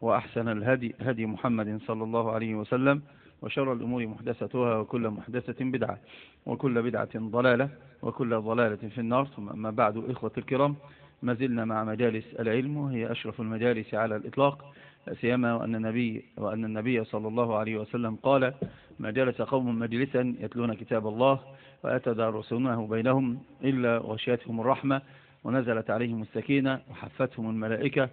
وأحسن الهدي هدي محمد صلى الله عليه وسلم وشر الأمور محدثتها وكل محدثة بدعة وكل بدعة ضلالة وكل ضلالة في النار. ثم أما بعد إخوة الكرام ما زلنا مع مجالس العلم وهي أشرف المجالس على الإطلاق سيما وأن النبي, وأن النبي صلى الله عليه وسلم قال ما جلس قوم مجلسا يتلون كتاب الله ويتدارسونه بينهم إلا غشيتهم الرحمة ونزلت عليهم السكينة وحفتهم الملائكة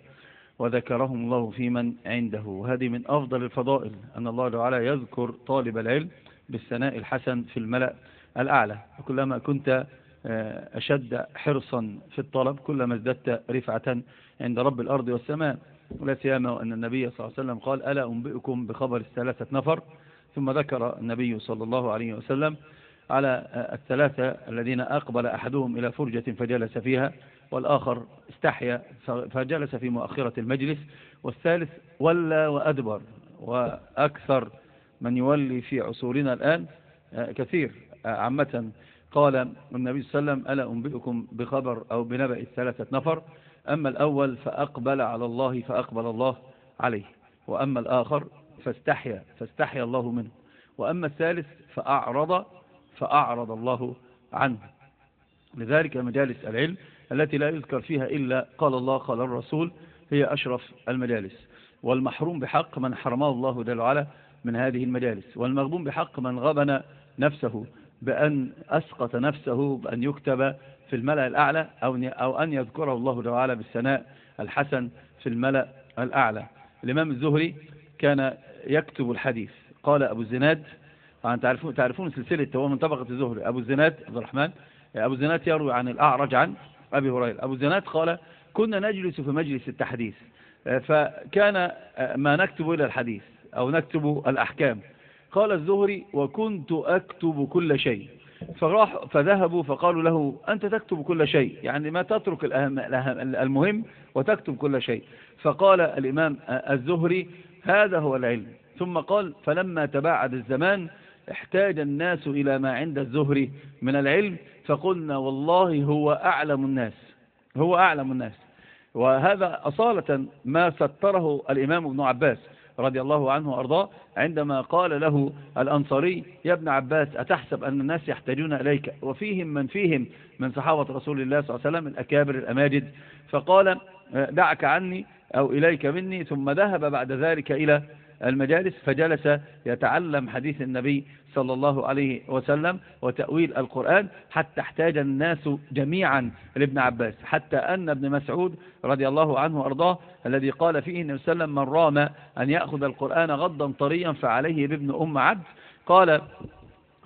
وذكرهم الله في من عنده. وهذه من أفضل الفضائل أن الله تعالى يذكر طالب العلم بالثناء الحسن في الملأ الأعلى. وكلما كنت أشد حرصا في الطلب كلما ازددت رفعة عند رب الأرض والسماء. ولا سيما وأن النبي صلى الله عليه وسلم قال ألا أنبئكم بخبر الثلاثة نفر؟ ثم ذكر النبي صلى الله عليه وسلم على الثلاثة الذين أقبل أحدهم إلى فرجة فجلس فيها والآخر استحيا فجلس في مؤخرة المجلس والثالث ولى وأدبر وأكثر من يولي في عصورنا الآن كثير. عامة قال النبي صلى الله عليه وسلم ألا أنبئكم بخبر أو بنبأ الثلاثة نفر؟ أما الأول فأقبل على الله فأقبل الله عليه. وأما الآخر فاستحيا فاستحيا الله منه. وأما الثالث فأعرض فأعرض الله عنه. لذلك مجالس العلم التي لا يذكر فيها إلا قال الله قال الرسول هي أشرف المجالس. والمحروم بحق من حرمه الله جل وعلا من هذه المجالس. والمغبون بحق من غبن نفسه بأن أسقط نفسه بأن يكتب في الملأ الأعلى أو أن يذكره الله جل وعلا بالثناء الحسن في الملأ الأعلى. الإمام الزهري كان يكتب الحديث. قال أبو الزناد تعرفون, تعرفون سلسلة هو من طبقة الزهري. أبو الزناد عبد الرحمن أبو الزناد يروي عن الأعرج عن أبي هريرة. أبو الزناد قال كنا نجلس في مجلس التحديث. فكان ما نكتب إلى الحديث أو نكتب الأحكام. قال الزهري وكنت أكتب كل شيء. فراح فذهبوا فقالوا له أنت تكتب كل شيء يعني ما تترك الأهم المهم وتكتب كل شيء. فقال الإمام الزهري هذا هو العلم. ثم قال فلما تباعد الزمان احتاج الناس إلى ما عند الزهري من العلم فقلنا والله هو أعلم الناس هو أعلم الناس. وهذا أصالة ما ستره الإمام ابن عباس رضي الله عنه وأرضاه عندما قال له الأنصاري يا ابن عباس أتحسب أن الناس يحتاجون إليك؟ وفيهم من فيهم من صحابة رسول الله صلى الله عليه وسلم الأكابر الأماجد. فقال دعك عني أو إليك مني. ثم ذهب بعد ذلك إلى المجالس فجلس يتعلم حديث النبي صلى الله عليه وسلم وتأويل القرآن حتى احتاج الناس جميعا لابن عباس. حتى أن ابن مسعود رضي الله عنه وأرضاه الذي قال فيه النبي صلى الله عليه وسلم من رام أن يأخذ القرآن غضا طريا فعليه بابن أم عبد. قال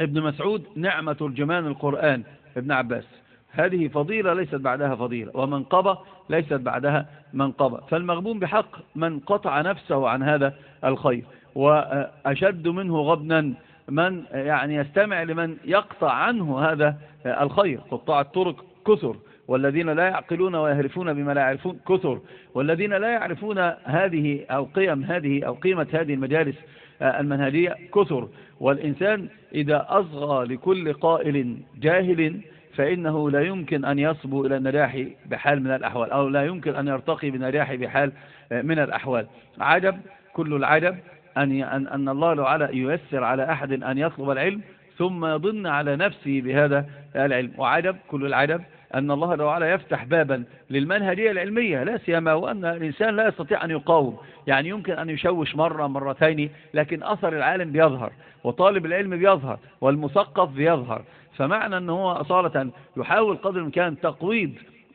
ابن مسعود نعمة ترجمان القرآن. ابن عباس. هذه فضيلة ليست بعدها فضيلة ومنقبة ليست بعدها منقبة فالمغبون بحق من قطع نفسه عن هذا الخير وأشد منه غبنا من يعني يستمع لمن يقطع عنه هذا الخير. قطاع الطرق كثر والذين لا يعقلون ويهرفون بما لا يعرفون كثر والذين لا يعرفون هذه أو قيم هذه أو قيمة هذه المجالس المنهجية كثر. والإنسان إذا أصغى لكل قائل جاهل فإنه لا يمكن أن يصبو إلى النجاح بحال من الأحوال أو لا يمكن أن يرتقي بالنجاح بحال من الأحوال. عجب كل العجب أن, أن الله تعالى ييسر على أحد أن يطلب العلم ثم يضن على نفسه بهذا العلم. وعجب كل العجب أن الله تعالى يفتح بابا للمنهجية العلمية. لا سيما وأن الإنسان لا يستطيع أن يقاوم. يعني يمكن أن يشوش مرة مرتين لكن أثر العالم بيظهر وطالب العلم بيظهر والمثقف بيظهر. فمعنى أنه أصالة يحاول قدر الإمكان تقويض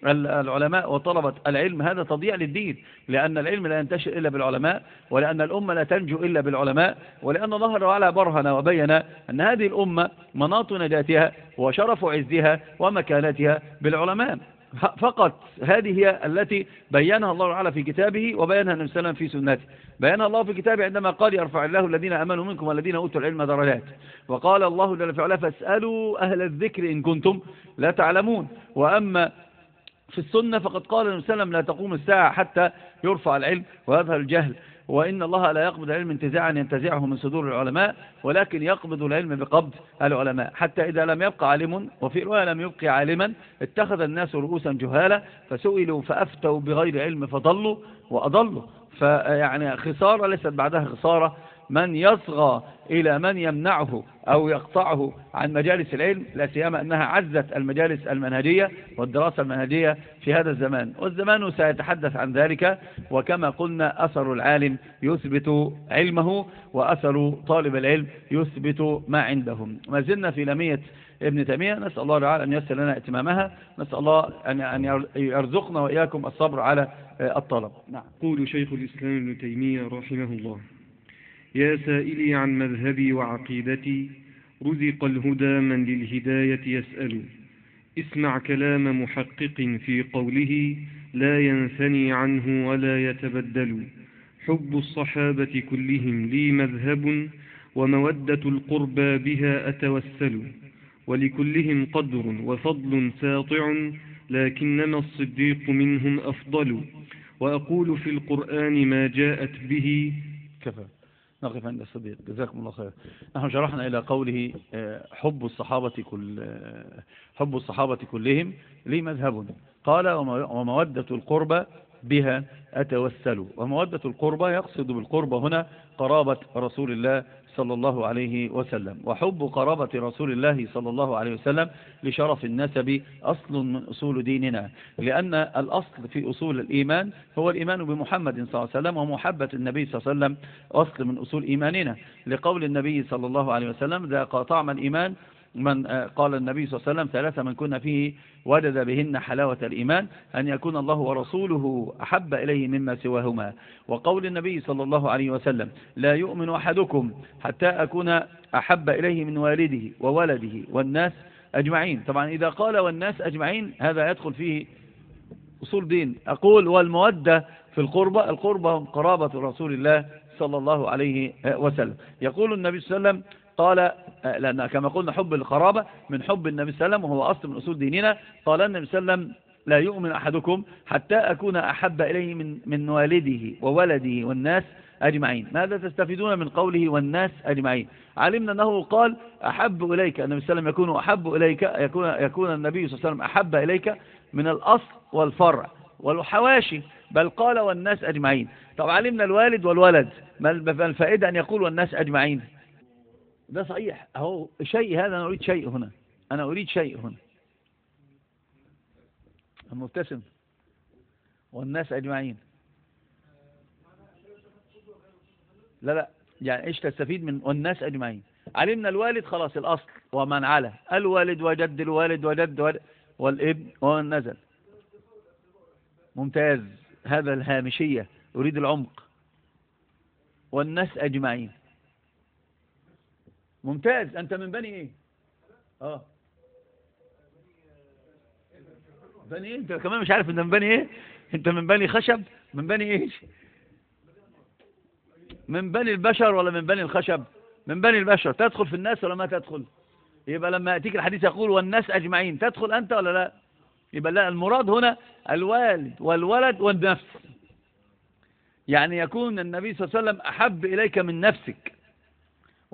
العلماء وطلبة العلم. هذا تضيع للدين لأن العلم لا ينتشر إلا بالعلماء ولأن الأمة لا تنجو إلا بالعلماء ولأن الله تعالى برهن وبين أن هذه الأمة مناط نجاتها وشرف عزها ومكانتها بالعلماء. فقط. هذه هي التي بينها الله تعالى في كتابه وبينها النبي صلى الله عليه وسلم في سنته. بينها الله في كتابه عندما قال يرفع الله الذين آمنوا منكم والذين أوتوا العلم درجات. وقال الله جل وعلا فاسألوا أهل الذكر إن كنتم لا تعلمون. وأما في السنة فقد قال النبي صلى الله عليه وسلم لا تقوم الساعة حتى يرفع العلم ويظهر الجهل. وإن الله لا يقبض العلم انتزاعا ينتزعه من صدور العلماء ولكن يقبض العلم بقبض العلماء. حتى إذا لم يبقى عالم وفي رواية لم يبقي عالما اتخذ الناس رؤوسا جهالا فسئلوا فأفتوا بغير علم فضلوا وأضلوا. فيعني خسارة ليست بعدها خسارة. من يصغى إلى من يمنعه أو يقطعه عن مجالس العلم لا سيما أنها عزت المجالس المنهجية والدراسة المنهجية في هذا الزمان. والزمان سيتحدث عن ذلك وكما قلنا أثر العالم يثبت علمه وأثر طالب العلم يثبت ما عندهم. ما زلنا في لمية ابن تيمية نسأل الله تعالى أن يسر لنا إتمامها نسأل الله أن يرزقنا وإياكم الصبر على الطلب. نعم. قول شيخ الإسلام ابن تيمية رحمه الله يا سائلي عن مذهبي وعقيدتي رزق الهدى من للهداية يسأل. اسمع كلام محقق في قوله لا ينثني عنه ولا يتبدل. حب الصحابة كلهم لي مذهب ومودة القربى بها أتوسل. ولكلهم قدر وفضل ساطع لكنما الصديق منهم أفضل. وأقول في القرآن ما جاءت به. كفى. نقف عند الصديق. جزاكم الله خير. نحن شرحنا إلى قوله آه، حب الصحابة كل آه، حب الصحابة كلهم لي مذهب قال ومودة القربة بها أتوسل. ومودة القربة يقصد بالقربة هنا قرابة رسول الله صلى الله عليه وسلم. وحب قرابة رسول الله صلى الله عليه وسلم لشرف النسب أصل من أصول ديننا. لأن الأصل في أصول الإيمان هو الإيمان بمحمد صلى الله عليه وسلم ومحبة النبي صلى الله عليه وسلم أصل من أصول إيماننا. لقول النبي صلى الله عليه وسلم ذا طعم الإيمان من آه، قال النبي صلى الله عليه وسلم ثلاثة من كنا فيه وجد بهن حلاوة الإيمان أن يكون الله ورسوله أحب إليه مما سواهما. وقول النبي صلى الله عليه وسلم لا يؤمن أحدكم حتى أكون أحب إليه من والده وولده والناس أجمعين. طبعا إذا قال والناس أجمعين هذا يدخل فيه أصول دين. أقول والمودة في القربة القربة قرابة رسول الله صلى الله عليه وسلم. يقول النبي صلى الله عليه وسلم قال آه، لأن كما قلنا حب القرابة من حب النبي صلى الله عليه وسلم وهو أصل من أصول ديننا قال النبي صلى الله عليه وسلم لا يؤمن أحدكم حتى أكون أحب إليه من, من والده وولده والناس أجمعين. ماذا تستفيدون من قوله والناس أجمعين علمنا أنه قال أحب إليك. النبي صلى الله عليه وسلم يكون أحب إليك يكون, يكون النبي صلى الله عليه وسلم أحب إليك من الأصل والفرع والحواشي بل قال والناس أجمعين طب علمنا الوالد والولد ما الفائدة أن يقول والناس أجمعين ده صحيح. أهو شيء هذا أنا أريد شيء هنا. أنا أريد شيء هنا. المبتسم والناس أجمعين. لا لا يعني إيش تستفيد من والناس أجمعين؟ علمنا الوالد خلاص الأصل ومن على الوالد وجد الوالد وجد والابن ومن نزل ممتاز. هذا الهامشية. أريد العمق. والناس أجمعين. ممتاز. أنت من بني إيه؟ آه. بني إيه؟ أنت كمان مش عارف أنت من بني إيه؟ أنت من بني خشب؟ من بني إيش؟ من بني البشر ولا من بني الخشب؟ من بني البشر. تدخل في الناس ولا ما تدخل؟ يبقى لما يأتيك الحديث يقول والناس أجمعين. تدخل أنت ولا لا؟ يبقى لا المراد هنا الوالد والولد والنفس. يعني يكون النبي صلى الله عليه وسلم أحب إليك من نفسك.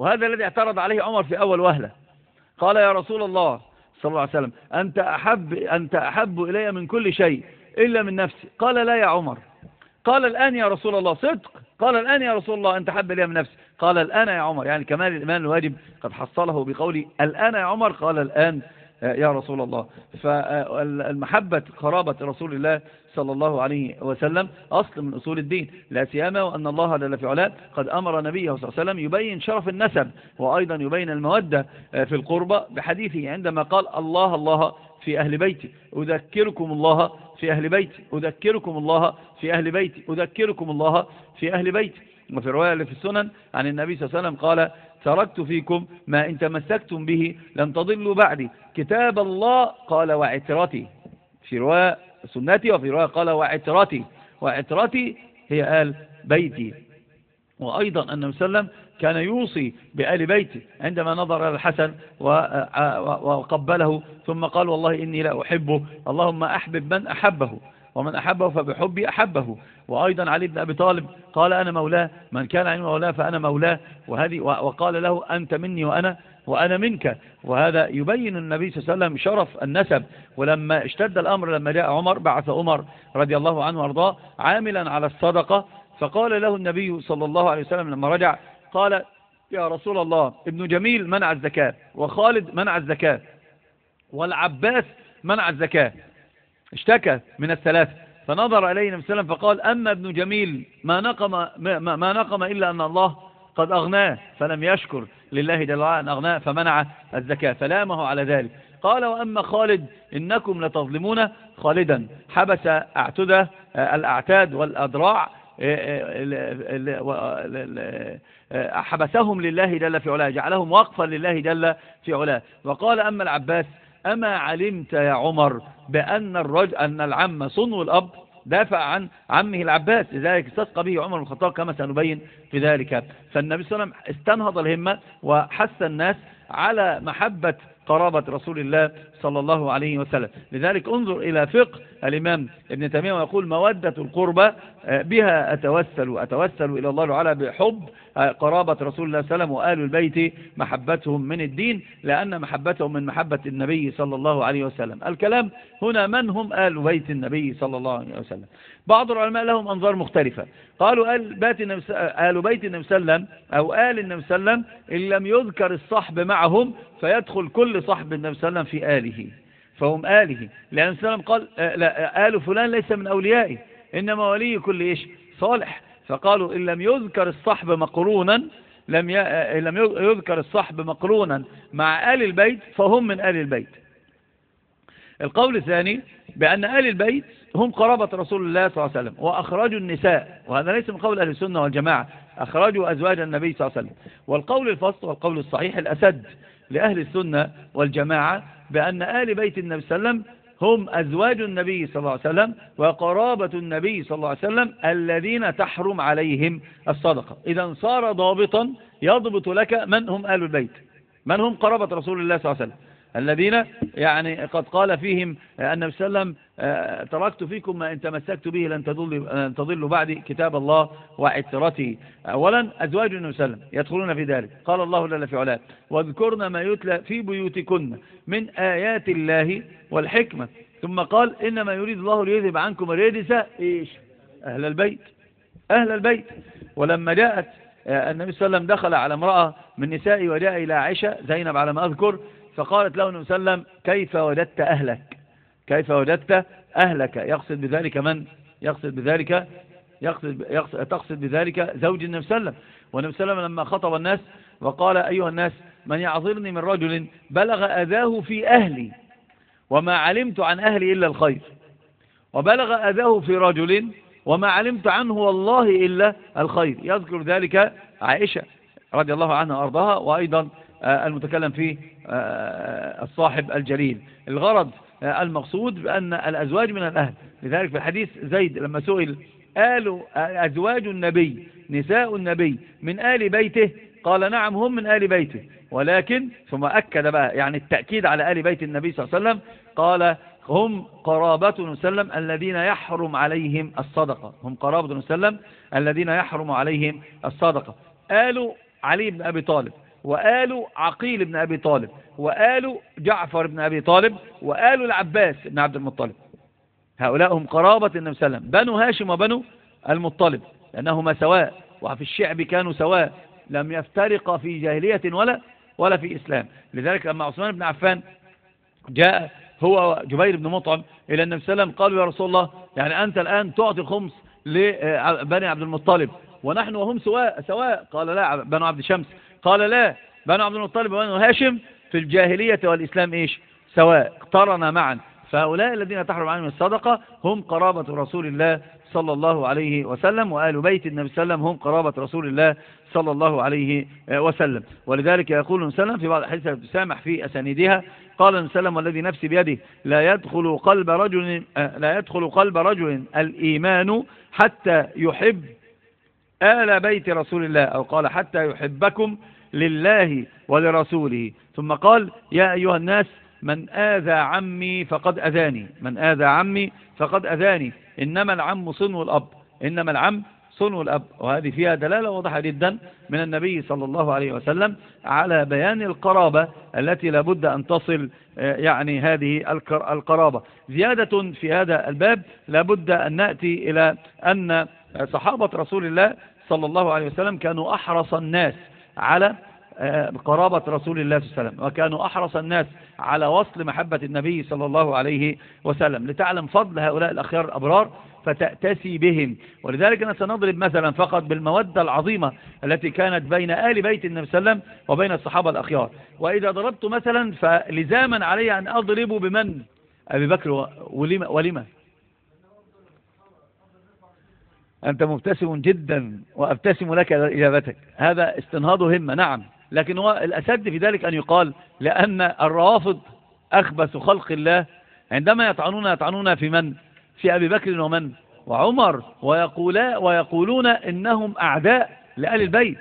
وهذا الذي اعترض عليه عمر في أول وهلة. قال يا رسول الله صلى الله عليه وسلم أنت أحب, أنت أحب إلي من كل شيء إلا من نفسي. قال لا يا عمر. قال الآن يا رسول الله صدق. قال الآن يا رسول الله أنت أحب إلي من نفسي. قال الآن يا عمر يعني كمال الإيمان الواجب قد حصله بقولي الآن يا عمر. قال الآن يا رسول الله. فالمحبة قرابة رسول الله صلى الله عليه وسلم أصل من أصول الدين. لا سيما وأن الله جل في علاه قد أمر نبيه صلى الله عليه وسلم يبين شرف النسب وأيضا يبين المودة في القربة بحديثه عندما قال الله الله في أهل بيتي أذكركم الله في أهل بيتي أذكركم الله في أهل بيتي أذكركم الله في أهل بيتي. وفي اللي في السنن عن النبي صلى الله عليه وسلم قال تركت فيكم ما إن تمسكتم به لن تضلوا بعدي. كتاب الله قال وعترتي. في رواية سنتي وفي رواية قال وعترتي. وعترتي هي آل بيتي. وأيضا عليه وسلم كان يوصي بآل بيته عندما نظر الحسن وقبله ثم قال والله إني لا أحبه. اللهم أحبب من أحبه. ومن أحبه فبحبي أحبه. وأيضا علي بن أبي طالب قال أنا مولاه. من كان علي مولاه فأنا مولاه. وهذه وقال له أنت مني وأنا وأنا منك. وهذا يبين النبي صلى الله عليه وسلم شرف النسب. ولما اشتد الأمر لما جاء عمر بعث عمر رضي الله عنه وأرضاه عاملا على الصدقة. فقال له النبي صلى الله عليه وسلم لما رجع قال يا رسول الله ابن جميل منع الزكاة وخالد منع الزكاة والعباس منع الزكاة. اشتكى من الثلاثة فنظر إليه النبي صلى الله عليه وسلم فقال أما ابن جميل ما نقم, ما, ما نقم إلا أن الله قد أغناه فلم يشكر لله جل وعلا أن أغناه فمنع الزكاة فلامه على ذلك. قال وأما خالد إنكم لتظلمون خالدا. حبس أعتدى الأعتاد والأدراع حبسهم لله جل في علاه جعلهم وقفا لله جل في علاه. وقال أما العباس أما علمت يا عمر بأن الرجل أن العم صنو الأب دافع عن عمه العباس لذلك استسقى به عمر بن الخطاب كما سنبين في ذلك. فالنبي صلى الله عليه وسلم استنهض الهمة وحث الناس على محبة قرابة رسول الله صلى الله عليه وسلم. لذلك انظر إلى فقه الإمام ابن تيمية ويقول مودة القربة آه، بها أتوسل أتوسل إلى الله تعالى بحب آه، قرابة رسول الله صلى الله عليه وسلم وآل البيت محبتهم من الدين لأن محبتهم من محبة النبي صلى الله عليه وسلم. الكلام هنا من هم آل بيت النبي صلى الله عليه وسلم؟ بعض العلماء لهم أنظار مختلفة. قالوا آل بيت النبي, صلى الله عليه وسلم أو آل النبي صلى الله عليه وسلم إن لم يذكر الصحب معهم فيدخل كل صحب النبي صلى الله عليه وسلم في آله. فهم آله. لأن النبي صلى الله عليه وسلم قال آه، لا آل فلان ليس من أوليائه. إنما ولي كل إيش؟ صالح. فقالوا إن لم يذكر الصحب مقرونا لم آه، لم يذكر الصحب مقرونا مع آل البيت فهم من آل البيت. القول الثاني بأن آل البيت هم قرابة رسول الله صلى الله عليه وسلم وأخرجوا النساء وهذا ليس من قول أهل السنة والجماعة أخرجوا أزواج النبي صلى الله عليه وسلم. والقول الفصل والقول الصحيح الأسد لأهل السنة والجماعة بأن آل بيت النبي صلى الله عليه وسلم هم أزواج النبي صلى الله عليه وسلم وقرابة النبي صلى الله عليه وسلم الذين تحرم عليهم الصدقة. إذا صار ضابطا يضبط لك من هم آل البيت من هم قرابة رسول الله صلى الله عليه وسلم. الذين يعني قد قال فيهم النبي صلى الله عليه وسلم آه، تركت فيكم ما إن تمسكت به لن تضلوا بعد كتاب الله وعترتي. أولا أزواج النبي صلى الله عليه وسلم يدخلون في ذلك. قال الله لنا في علاه واذكرن ما يتلى في بيوتكن من آيات الله والحكمة. ثم قال إنما يريد الله ليذهب عنكم الرجس إيش؟ أهل البيت. أهل البيت. ولما جاءت آه، النبي صلى الله عليه وسلم دخل على امرأة من نسائه وجاء إلى عائشة زينب على ما أذكر فقالت له النبي صلى الله عليه وسلم كيف وجدت أهلك؟ كيف وجدت أهلك؟ يقصد بذلك من؟ يقصد بذلك؟ يقصد, يقصد تقصد بذلك زوج النبي صلى الله عليه وسلم. والنبي صلى الله عليه وسلم لما خطب الناس وقال أيها الناس من يعذرني من رجل بلغ أذاه في أهلي وما علمت عن أهلي إلا الخير وبلغ أذاه في رجل وما علمت عنه والله إلا الخير. يذكر ذلك عائشة رضي الله عنها وأرضاها وأيضا المتكلم فيه آه، الصاحب الجليل. الغرض آه، المقصود بأن الأزواج من الأهل. لذلك في الحديث زيد لما سئل آل أزواج النبي نساء النبي من آل بيته؟ قال نعم هم من آل بيته. ولكن ثم أكد بقى يعني التأكيد على آل بيت النبي صلى الله عليه وسلم قال هم قرابة وسلم الذين يحرم عليهم الصدقة. هم قرابة وسلم الذين يحرم عليهم الصدقة. آل علي بن أبي طالب. وآل عقيل بن أبي طالب وآل جعفر بن أبي طالب وآل العباس بن عبد المطلب. هؤلاء هم قرابة النبي صلى الله عليه وسلم بنو هاشم وبنو المطلب لأنهما سواء وفي الشعب كانوا سواء لم يفترق في جاهلية ولا ولا في إسلام. لذلك لما عثمان بن عفان جاء هو جبير بن مطعم إلى النبي صلى الله عليه وسلم قالوا يا رسول الله يعني أنت الآن تعطي الخمس لبني عبد المطلب ونحن وهم سواء سواء. قال لا بنو عبد شمس قال لا بنو عبد المطلب وبنو هاشم في الجاهلية والإسلام إيش؟ سواء اقترنا معا. فهؤلاء الذين تحرم عنهم الصدقة هم قرابة رسول الله صلى الله عليه وسلم وآل بيت النبي صلى الله عليه وسلم هم قرابة رسول الله صلى الله عليه وسلم. ولذلك يقول وسلم في بعض الحديث تسامح في أسانيدها قال وسلم والذي نفسي بيده لا يدخل قلب رجل لا يدخل قلب رجل الإيمان حتى يحب آل بيت رسول الله أو قال حتى يحبكم لله ولرسوله. ثم قال يا أيها الناس من آذى عمي فقد أذاني. من آذى عمي فقد أذاني. إنما العم صنو الأب. إنما العم صنو الأب. وهذه فيها دلالة واضحة جدا من النبي صلى الله عليه وسلم على بيان القرابة التي لابد أن تصل آه، يعني هذه القرابة. زيادة في هذا الباب لابد أن نأتي إلى أن صحابة رسول الله صلى الله عليه وسلم كانوا أحرص الناس على آه، قرابة رسول الله صلى الله عليه وسلم وكانوا أحرص الناس على وصل محبة النبي صلى الله عليه وسلم. لتعلم فضل هؤلاء الأخيار الأبرار فتأتسي بهم. ولذلك أنا سنضرب مثلا فقط بالمودة العظيمة التي كانت بين آل بيت النبي صلى الله عليه وسلم وبين الصحابة الأخيار. وإذا ضربت مثلا فلزاما علي أن أضرب بمن؟ أبي بكر ولما, ولما أنت مبتسم جدا وأبتسم لك إجابتك. هذا استنهاض همة نعم. لكن هو الأسد في ذلك أن يقال لأن الروافض أخبث خلق الله. عندما يطعنون يطعنون في من؟ في أبي بكر ومن؟ وعمر. ويقولا ويقولون إنهم أعداء لآل البيت.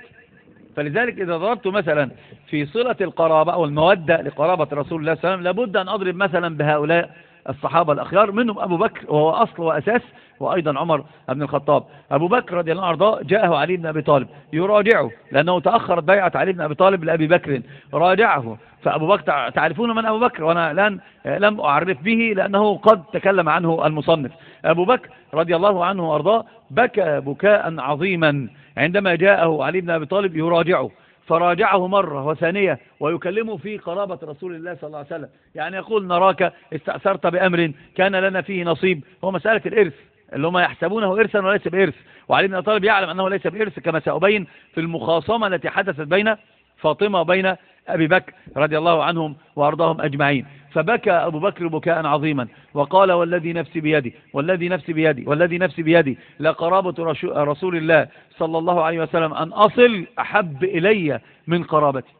فلذلك إذا ضربت مثلا في صلة القرابة أو المودة لقرابة رسول الله صلى الله عليه وسلم لابد أن أضرب مثلا بهؤلاء الصحابة الأخيار منهم أبو بكر وهو أصل وأساس وأيضا عمر بن الخطاب. أبو بكر رضي الله عنه جاءه علي بن أبي طالب يراجعه لأنه تأخرت بيعة علي بن أبي طالب لأبي بكر. راجعه. فأبو بكر تعرفون من أبو بكر؟ وأنا الآن لم أعرف به لأنه قد تكلم عنه المصنف. أبو بكر رضي الله عنه وأرضاه بكى بكاء عظيما. عندما جاءه علي بن أبي طالب يراجعه. فراجعه مرة وثانية ويكلمه في قرابة رسول الله صلى الله عليه وسلم. يعني يقول نراك استأثرت بأمر كان لنا فيه نصيب. هو مسألة الإرث. اللي هم يحسبونه إرثا وليس بإرث. وعلي بن طالب يعلم أنه ليس بإرث كما سأبين في المخاصمة التي حدثت بين فاطمة وبين أبي بكر رضي الله عنهم وأرضاهم أجمعين. فبكى أبو بكر بكاء عظيما وقال والذي نفسي بيدي والذي نفسي بيدي والذي نفسي بيدي لقرابة رسول الله صلى الله عليه وسلم أن أصل أحب إلي من قرابتي.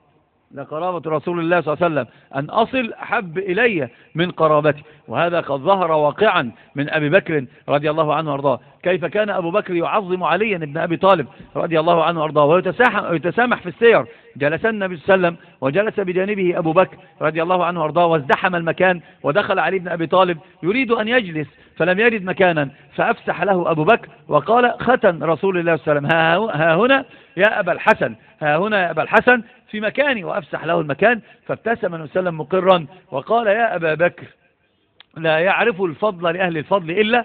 لقرابة رسول الله صلى الله عليه وسلم. أن أصل أحب إلي من قرابتي. وهذا قد ظهر واقعا من أبي بكر رضي الله عنه وأرضاه. كيف كان أبو بكر يعظم عليا ابن أبي طالب رضي الله عنه وأرضاه؟ ويتسامح في السير. جلس النبي صلى الله عليه وسلم وجلس بجانبه أبو بكر رضي الله عنه وأرضاه وازدحم المكان ودخل علي بن أبي طالب. يريد أن يجلس فلم يجد مكانا. فأفسح له أبو بكر وقال ختن رسول الله صلى الله عليه وسلم. ها هنا يا أبا الحسن. ها هنا يا أبا الحسن. في مكاني وأفسح له المكان فابتسم النبي صلى الله عليه وسلم مقرا وقال يا أبا بكر لا يعرف الفضل لأهل الفضل إلا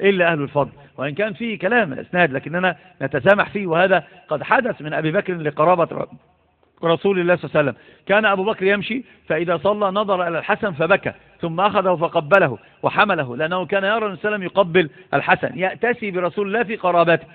إلا أهل الفضل وإن كان فيه كلام الأسناد لكننا نتسامح فيه وهذا قد حدث من أبي بكر لقرابة رسول الله صلى الله عليه وسلم. كان أبو بكر يمشي فإذا صلى نظر إلى الحسن فبكى ثم أخذه فقبله وحمله لأنه كان يرى النبي صلى يقبل الحسن يأتسي برسول الله في قرابته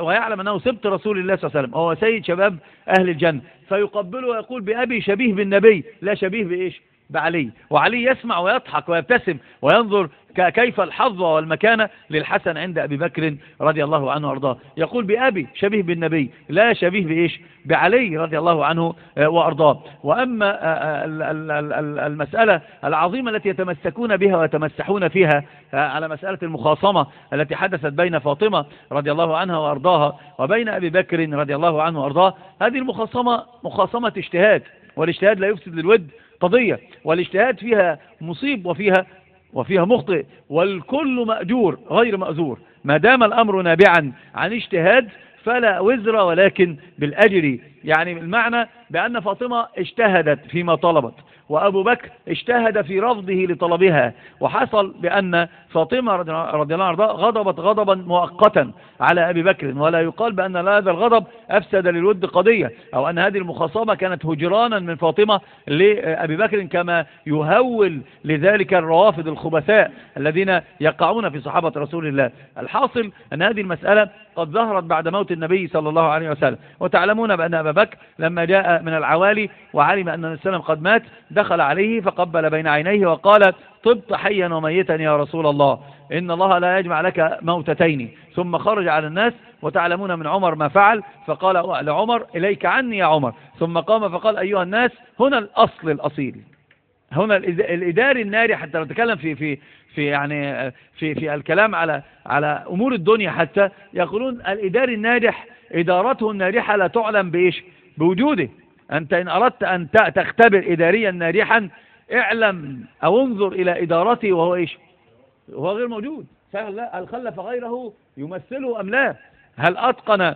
ويعلم أنه سبت رسول الله صلى الله عليه وسلم هو سيد شباب أهل الجنة فيقبله ويقول بأبي شبيه بالنبي لا شبيه بإيش؟ بعلي. وعلي يسمع ويضحك ويبتسم وينظر كيف الحظ والمكانة للحسن عند أبي بكر رضي الله عنه وأرضاه. يقول بأبي شبيه بالنبي لا شبيه بإيش؟ بعلي رضي الله عنه آه، وأرضاه. وأما آه، آه، المسألة العظيمة التي يتمسكون بها ويتمسحون فيها على مسألة المخاصمة التي حدثت بين فاطمة رضي الله عنها وأرضاها وبين أبي بكر رضي الله عنه وأرضاه هذه المخاصمة مخاصمة اجتهاد. والإجتهاد لا يفسد للود قضية والاجتهاد فيها مصيب وفيها وفيها مخطئ والكل مأجور غير مأزور. ما دام الأمر نابعا عن اجتهاد فلا وزر ولكن بالأجر. يعني المعنى بأن فاطمة اجتهدت فيما طلبت وأبو بكر اجتهد في رفضه لطلبها وحصل بأن فاطمة رضي الله عنها غضبت غضبا مؤقتا على أبي بكر ولا يقال بأن هذا الغضب أفسد للود قضية أو أن هذه المخاصمة كانت هجرانا من فاطمة لأبي بكر كما يهول لذلك الروافض الخبثاء الذين يقعون في صحابة رسول الله. الحاصل أن هذه المسألة قد ظهرت بعد موت النبي صلى الله عليه وسلم. وتعلمون بأن أبا بكر لما جاء من العوالي وعلم أن النبي قد مات دخل عليه فقبل بين عينيه وقال طبت حيا وميتا يا رسول الله إن الله لا يجمع لك موتتين. ثم خرج على الناس وتعلمون من عمر ما فعل فقال لعمر إليك عني يا عمر. ثم قام فقال أيها الناس هنا الأصل الأصيل هنا الإداري الناري حتى نتكلم في في في يعني في في الكلام على على أمور الدنيا حتى يقولون الإداري الناجح إدارته الناجحة لا تعلم بإيش؟ بوجوده. أنت إن أردت أن تختبر إداريا ناجحا اعلم أو انظر إلى إدارته وهو إيش؟ وهو غير موجود. هل خلف غيره يمثله أم لا؟ هل أتقن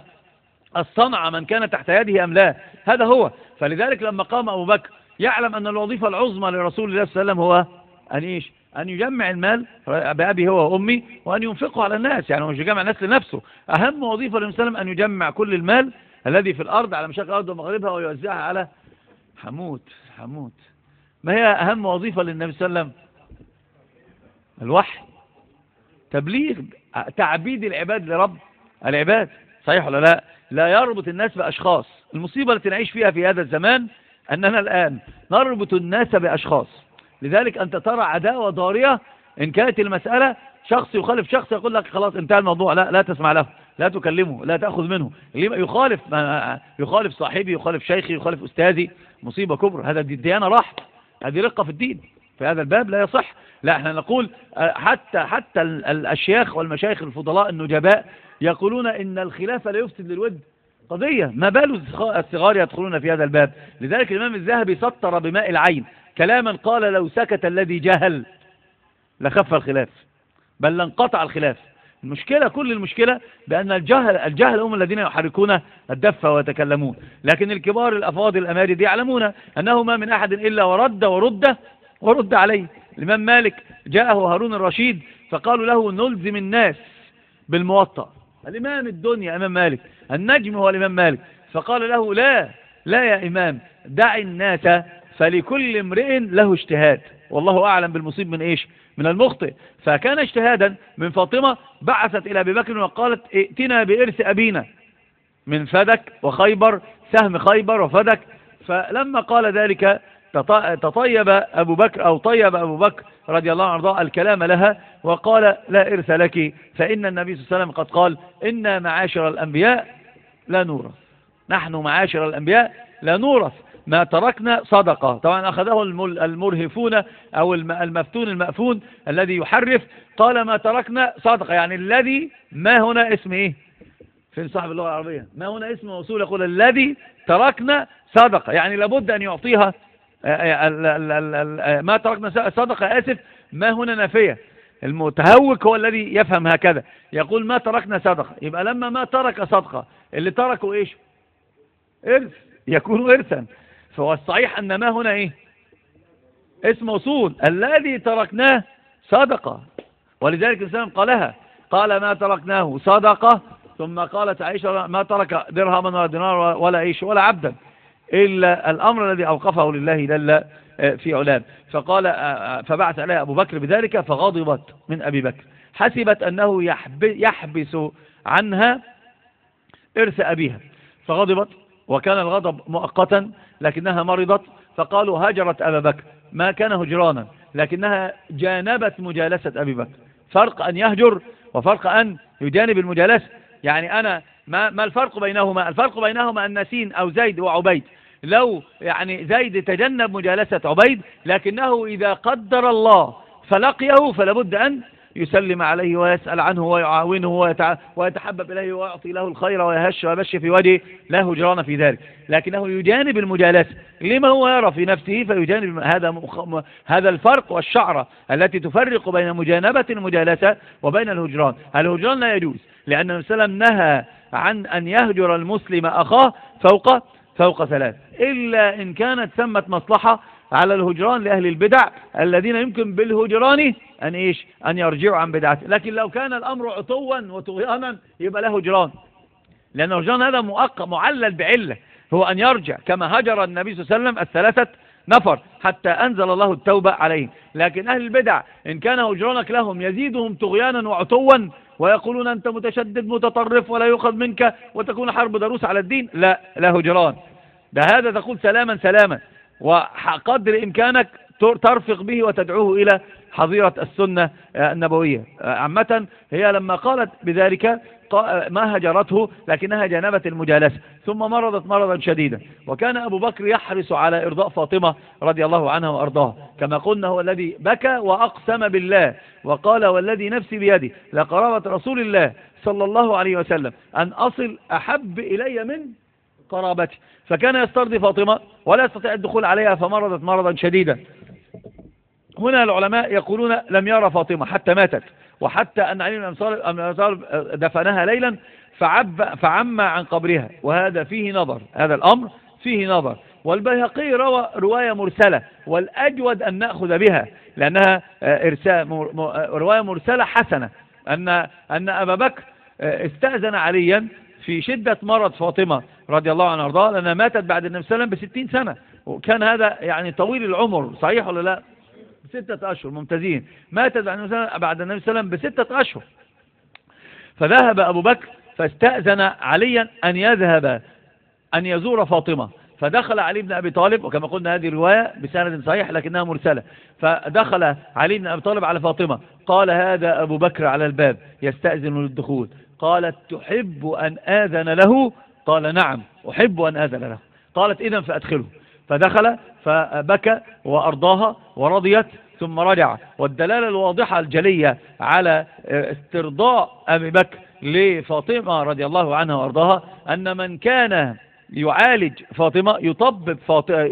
الصنعة من كان تحت يده أم لا؟ هذا هو. فلذلك لما قام أبو بكر يعلم أن الوظيفة العظمى لرسول الله صلى الله عليه وسلم هو أن إيش؟ أن يجمع المال بأبي هو وأمي وأن ينفقه على الناس. يعني مش يجمع الناس لنفسه. أهم وظيفة وسلم أن يجمع كل المال الذي في الأرض على مشاكل الأرض ومغربها ويوزعها على حموت حموت ما هي أهم وظيفة للنبي صلى الله عليه وسلم؟ الوحي. تبليغ تعبيد العباد لرب العباد. صحيح ولا لا؟ لا يربط الناس بأشخاص. المصيبة التي نعيش فيها في هذا الزمان أننا الآن نربط الناس بأشخاص. لذلك أنت ترى عداوة ضارية إن كانت المسألة شخص يخالف شخص يقول لك خلاص انتهى الموضوع. لا لا تسمع له. لا تكلمه لا تأخذ منه. يخالف يخالف صاحبي يخالف شيخي يخالف أستاذي مصيبة كبرى. هذا الديانة راح هذه رقة في الدين. في هذا الباب لا يصح. لا إحنا نقول آه، حتى حتى الأشياخ والمشايخ الفضلاء النجباء يقولون إن الخلافة لا يفسد للود. قضية. ما بال الصغار يدخلون في هذا الباب؟ لذلك الإمام الذهبي سطر بماء العين. كلاما قال لو سكت الذي جهل لخف الخلاف. بل لانقطع الخلاف. المشكلة كل المشكلة بأن الجهل, الجهل هم الذين يحركون الدفة ويتكلمون. لكن الكبار الأفاضل الأمارد يعلمون أنه ما من أحد إلا ورد ورد ورد عليه. الإمام مالك جاءه هارون الرشيد فقالوا له نلزم الناس بالموطأ. الإمام الدنيا إمام مالك النجم هو الإمام مالك. فقال له لا لا يا إمام دع الناس فلكل امرئ له اجتهاد. والله أعلم بالمصيب من إيش؟ من المخطئ. فكان اجتهادا من فاطمة بعثت إلى أبي بكر وقالت ائتنا بإرث أبينا من فدك وخيبر سهم خيبر وفدك. فلما قال ذلك تطيب أبو بكر أو طيب أبو بكر رضي الله عنه الكلام لها وقال لا إرث لك فإن النبي صلى الله عليه وسلم قد قال إنا معاشر الأنبياء لا نورث. نحن معاشر الأنبياء لا نورث. ما تركنا صدقة. طبعا أخذه المرهفون أو المفتون المأفون الذي يحرف قال ما تركنا صدقة. يعني الذي ما هنا اسم إيه؟ فين صاحب اللغة العربية؟ ما هنا اسم موصول يقول الذي تركنا صدقة. يعني لابد أن يعطيها ما تركنا صدقة آسف ما هنا نافية. المتهوك هو الذي يفهم هكذا. يقول ما تركنا صدقة. يبقى لما ما ترك صدقة اللي تركوا إيش؟ إرث. يكون إرثا. فهو الصحيح أن ما هنا إيه؟ اسم موصول الذي تركناه صدقة ولذلك الإسلام قالها قال ما تركناه صدقة ثم قالت عائشة ما ترك درهما ولا دينار ولا عيش ولا عبدا إلا الأمر الذي أوقفه لله دل في علام. فقال فبعث عليها أبو بكر بذلك فغضبت من أبي بكر. حسبت أنه يحبس عنها إرث أبيها. فغضبت. وكان الغضب مؤقتا لكنها مرضت فقالوا هجرت أبا بكر ما كان هجرانا لكنها جانبت مجالسة أبي بكر. فرق أن يهجر وفرق أن يجانب المجالسة. يعني أنا ما, ما الفرق بينهما؟ الفرق بينهما أن نسين أو زيد وعبيد. لو يعني زيد تجنب مجالسة عبيد لكنه إذا قدر الله فلقيه فلابد أن يسلم عليه ويسأل عنه ويعاونه ويتحبب إليه ويعطي له الخير ويهش ويبش في وجهه. لا هجران في ذلك. لكنه يجانب المجالسة. لما هو يرى في نفسه فيجانب هذا هذا الفرق والشعرة التي تفرق بين مجانبة المجالسة وبين الهجران. الهجران لا يجوز لأن وسلم نهى عن أن يهجر المسلم أخاه فوق فوق ثلاث. إلا إن كانت ثمة مصلحة على الهجران لأهل البدع الذين يمكن بالهجران أن إيش؟ أن يرجعوا عن بدعته. لكن لو كان الأمر عطوا وطغيانا يبقى له هجران لأن الهجران هذا مؤقت معلل بعلة. هو أن يرجع كما هجر النبي صلى الله عليه وسلم الثلاثة نفر حتى أنزل الله التوبة عليهم. لكن أهل البدع إن كان هجرانك لهم يزيدهم طغيانا وعتوا ويقولون أنت متشدد متطرف ولا يؤخذ منك وتكون حرب دروس على الدين لا لا هجران ده هذا تقول سلاما سلاما. وقدر إمكانك ترفق به وتدعوه إلى حظيرة السنة النبوية. عامة هي لما قالت بذلك ما هجرته لكنها جنبت المجالسة ثم مرضت مرضا شديدا. وكان أبو بكر يحرص على إرضاء فاطمة رضي الله عنها وأرضاها. كما قلنا هو الذي بكى وأقسم بالله وقال والذي نفسي بيده لقرابة رسول الله صلى الله عليه وسلم أن أصل أحب إلي من قرابتي. فكان يسترضي فاطمة ولا يستطيع الدخول عليها فمرضت مرضا شديدا. هنا العلماء يقولون لم يرى فاطمة حتى ماتت. وحتى أن علي بن طالب دفنها ليلا فعب فعم عن قبرها. وهذا فيه نظر هذا الأمر فيه نظر. والبيهقي روى رواية مرسلة والأجود أن نأخذ بها لأنها إرسال رواية مرسلة حسنة. أن أن أبا بكر استأذن عليا في شدة مرض فاطمة رضي الله عنها وأرضاها لأنها ماتت بعد النبي صلى الله عليه وسلم بستين سنة. وكان هذا يعني طويل العمر صحيح ولا لا؟ بستة أشهر ممتازين. ماتت بعد النبي صلى الله عليه وسلم بستة أشهر. فذهب أبو بكر فاستأذن عليا أن يذهب أن يزور فاطمة. فدخل علي بن أبي طالب وكما قلنا هذه رواية بسند صحيح لكنها مرسلة. فدخل علي بن أبي طالب على فاطمة. قال هذا أبو بكر على الباب يستأذن للدخول. قالت تحب أن آذن له؟ قال نعم أحب أن آذن له. قالت إذا فأدخله. فدخل فبكى وأرضاها ورضيت ثم رجع. والدلالة الواضحة الجلية على استرضاء أبي بكر لفاطمة رضي الله عنها وأرضاها أن من كان يعالج فاطمة يطبب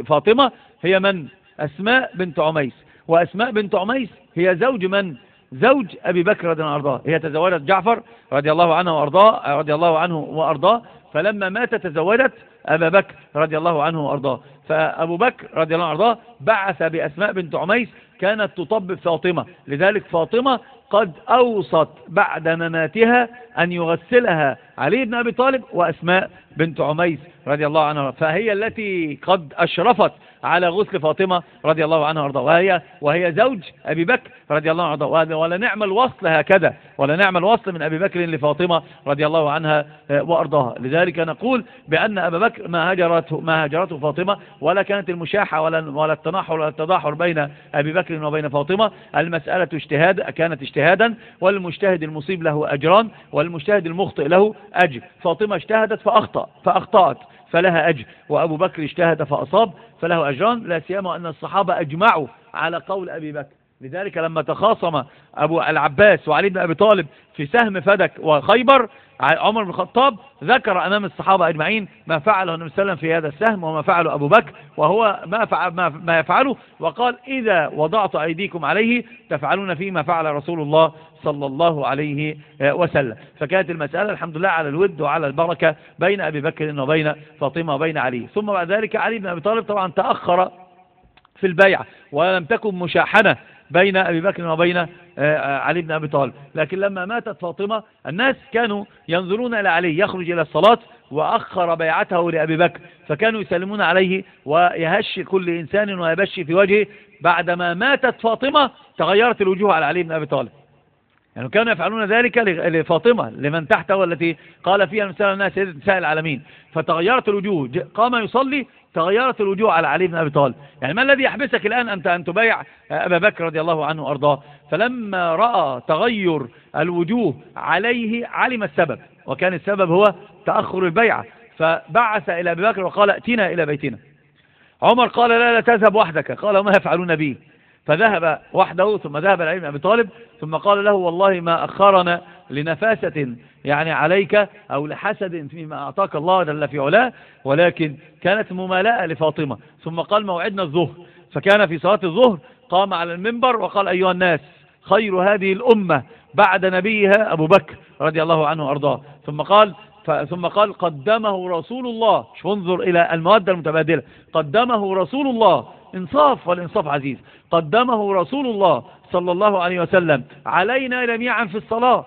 فاطمة هي من؟ أسماء بنت عميس. وأسماء بنت عميس هي زوج من؟ زوج أبي بكر رضي الله عنه هي تزوجت جعفر رضي الله عنه وأرضاه رضي الله عنه وأرضاه. فلما مات تزوجت أبا بكر رضي الله عنه وأرضاه. فأبو بكر رضي الله عنه وأرضاه بعث بأسماء بنت عميس كانت تطبب فاطمة. لذلك فاطمة قد أوصت بعد مماتها أن يغسلها علي بن أبي طالب وأسماء بنت عميس رضي الله عنها. فهي التي قد أشرفت على غسل فاطمة رضي الله عنها وأرضاها. وهي, وهي زوج أبي بكر رضي الله عنه. وارضاها ولا نعم الوصل هكذا. ولا نعم الوصل من أبي بكر لفاطمة رضي الله عنها وأرضاها. لذلك نقول بأن أبا بكر ما هجرته, ما هجرته فاطمة ولا كانت المشاحة ولا, ولا التناحر ولا التضاحر بين أبي بكر وبين فاطمة. المسألة اجتهاد كانت اجتهادا والمجتهد المصيب له أجران والمجتهد المخطئ له أجر. فاطمة اجتهدت فأخطأ فأخطأت. فلها أجر. وأبو بكر اجتهد فأصاب فله أجران لا سيما أن الصحابة أجمعوا على قول أبي بكر. لذلك لما تخاصم أبو العباس وعلي بن أبي طالب في سهم فدك وخيبر عمر بن الخطاب ذكر أمام الصحابة أجمعين ما فعله النبي صلى الله عليه وسلم في هذا السهم وما فعله أبو بكر وهو ما, فعل ما, ما يفعله وقال إذا وضعت أيديكم عليه تفعلون فيه ما فعل رسول الله صلى الله عليه وسلم. فكانت المسألة الحمد لله على الود وعلى البركة بين أبي بكر وبين فاطمة وبين علي. ثم بعد ذلك علي بن أبي طالب طبعا تأخر في البيعة ولم تكن مشاحنة. بين أبي بكر وبين آه، آه، علي بن أبي طالب. لكن لما ماتت فاطمة الناس كانوا ينظرون إلى علي يخرج إلى الصلاة وأخر بيعته لأبي بكر. فكانوا يسلمون عليه ويهش كل إنسان ويبشي في وجهه. بعدما ماتت فاطمة تغيرت الوجوه على علي بن أبي طالب. يعني كانوا يفعلون ذلك لفاطمة لمن تحته والتي قال فيها المسألة أنها سيدة نساء العالمين. فتغيرت الوجوه قام يصلي تغيرت الوجوه على علي بن أبي طالب. يعني ما الذي يحبسك الآن أنت أن تبايع أبا بكر رضي الله عنه وأرضاه؟ فلما رأى تغير الوجوه عليه علم السبب وكان السبب هو تأخر البيعة فبعث إلى أبي بكر وقال ائتنا إلى بيتنا. عمر قال لا لا تذهب وحدك. قال ما يفعلون بي؟ فذهب وحده ثم ذهب إلى أبي طالب ثم قال له والله ما أخرنا لنفاسة يعني عليك أو لحسد فيما أعطاك الله جل في علاه ولكن كانت ممالاة لفاطمة. ثم قال موعدنا الظهر. فكان في صلاة الظهر قام على المنبر وقال أيها الناس خير هذه الأمة بعد نبيها أبو بكر رضي الله عنه وأرضاه. ثم قال ثم قال قدمه رسول الله. شوف انظر إلى المودة المتبادلة. قدمه رسول الله. انصاف والانصاف عزيز. قدمه رسول الله صلى الله عليه وسلم. علينا جميعا في الصلاة.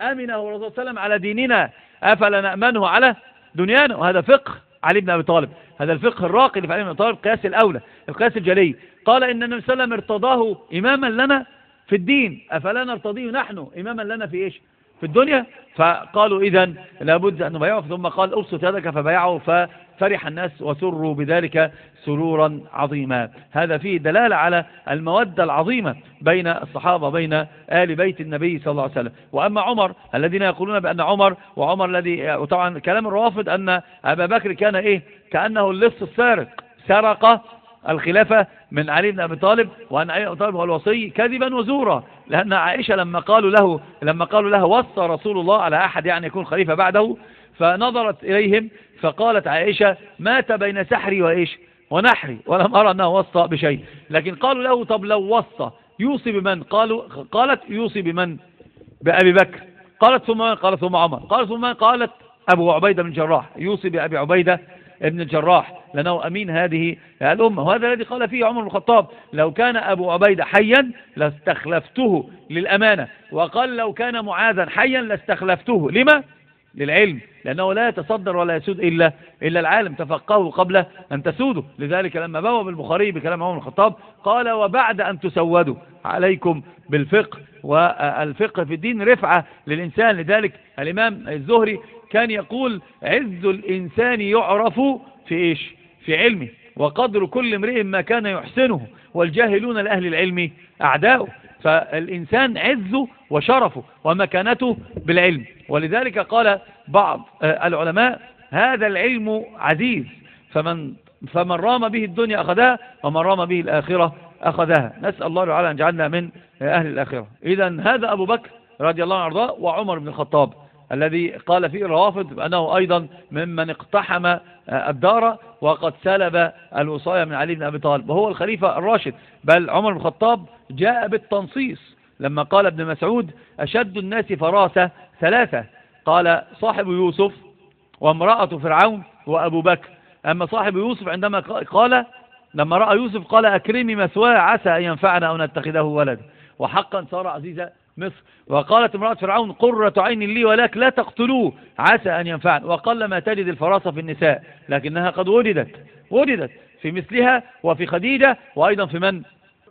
أمنه رسول الله وسلم على ديننا. أفلا نأمنه على دنيانا؟ وهذا فقه علي بن أبي طالب. هذا الفقه الراقي اللي في علي بن أبي طالب قياس الأولى القياس الجلي. قال إن النبي صلى الله عليه وسلم ارتضاه إماما لنا في الدين. أفلا نرتضيه نحن إماما لنا في إيش؟ في الدنيا. فقالوا إذا لابد أن نبيعه. ثم قال أبسط يدك فبيعه ففرح الناس وسروا بذلك سرورا عظيما. هذا فيه دلالة على المودة العظيمة بين الصحابة بين آل بيت النبي صلى الله عليه وسلم. وأما عمر الذين يقولون بأن عمر وعمر الذي وطبعا كلام الروافد أن أبا بكر كان إيه؟ كأنه اللص السارق. سرق الخلافة من علي بن أبي طالب وأن علي بن أبي طالب هو الوصي كذبا وزورا. لأن عائشة لما قالوا له لما قالوا له وصى رسول الله على أحد يعني يكون خليفة بعده فنظرت إليهم فقالت عائشة مات بين سحري وإيش؟ ونحري ولم أرى أنه وصى بشيء. لكن قالوا له طب لو وصى يوصي بمن؟ قالوا قالت يوصي بمن؟ بأبي بكر. قالت ثم من؟ قالت ثم عمر. قالت ثم من؟ قالت أبو عبيدة بن جراح يوصي بأبي عبيدة ابن الجراح. لأنه أمين هذه الأمة. وهذا الذي قال فيه عمر بن الخطاب. لو كان أبو عبيدة حيا لاستخلفته للأمانة. وقال لو كان معاذا حيا لاستخلفته. لما؟ للعلم لأنه لا يتصدر ولا يسود إلا, إلا العالم. تفقهوا قبل أن تسودوا. لذلك لما بوى بالبخاري بكلام عمر الخطاب قال وبعد أن تسودوا. عليكم بالفقه والفقه في الدين رفعة للإنسان. لذلك الإمام الزهري كان يقول عز الإنسان يعرف في إيش؟ في علمه. وقدر كل امرئ ما كان يحسنه والجاهلون لأهل العلم أعداؤه فالإنسان عزه وشرفه ومكانته بالعلم. ولذلك قال بعض العلماء هذا العلم عزيز. فمن, فمن رام به الدنيا أخذها ومن رام به الآخرة أخذها. نسأل الله تعالى أن جعلنا من أهل الآخرة. إذا هذا أبو بكر رضي الله عنه وعمر بن الخطاب. الذي قال فيه الروافض بأنه أيضا ممن اقتحم الدار وقد سلب الوصاية من علي بن أبي طالب وهو الخليفة الراشد. بل عمر بن الخطاب جاء بالتنصيص لما قال ابن مسعود أشد الناس فراسة ثلاثة. قال صاحب يوسف وامرأة فرعون وأبو بكر. أما صاحب يوسف عندما قال لما رأى يوسف قال أكرمي مثواه عسى أن ينفعنا أو نتخذه ولد. وحقا صار عزيز مصر وقالت امرأة فرعون قرة عين لي ولك لا تقتلوه. عسى أن ينفعنا وقل ما تجد الفراسة في النساء. لكنها قد وجدت. وجدت في مثلها وفي خديجة وأيضا في من؟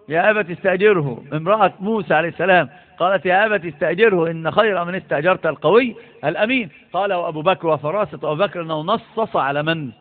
يا أبت استأجره. امرأة موسى عليه السلام قالت يا أبت استأجره. إن خير من استأجرت القوي الأمين. قال وأبو بكر وفراسة أبو بكر أنه نصص على من؟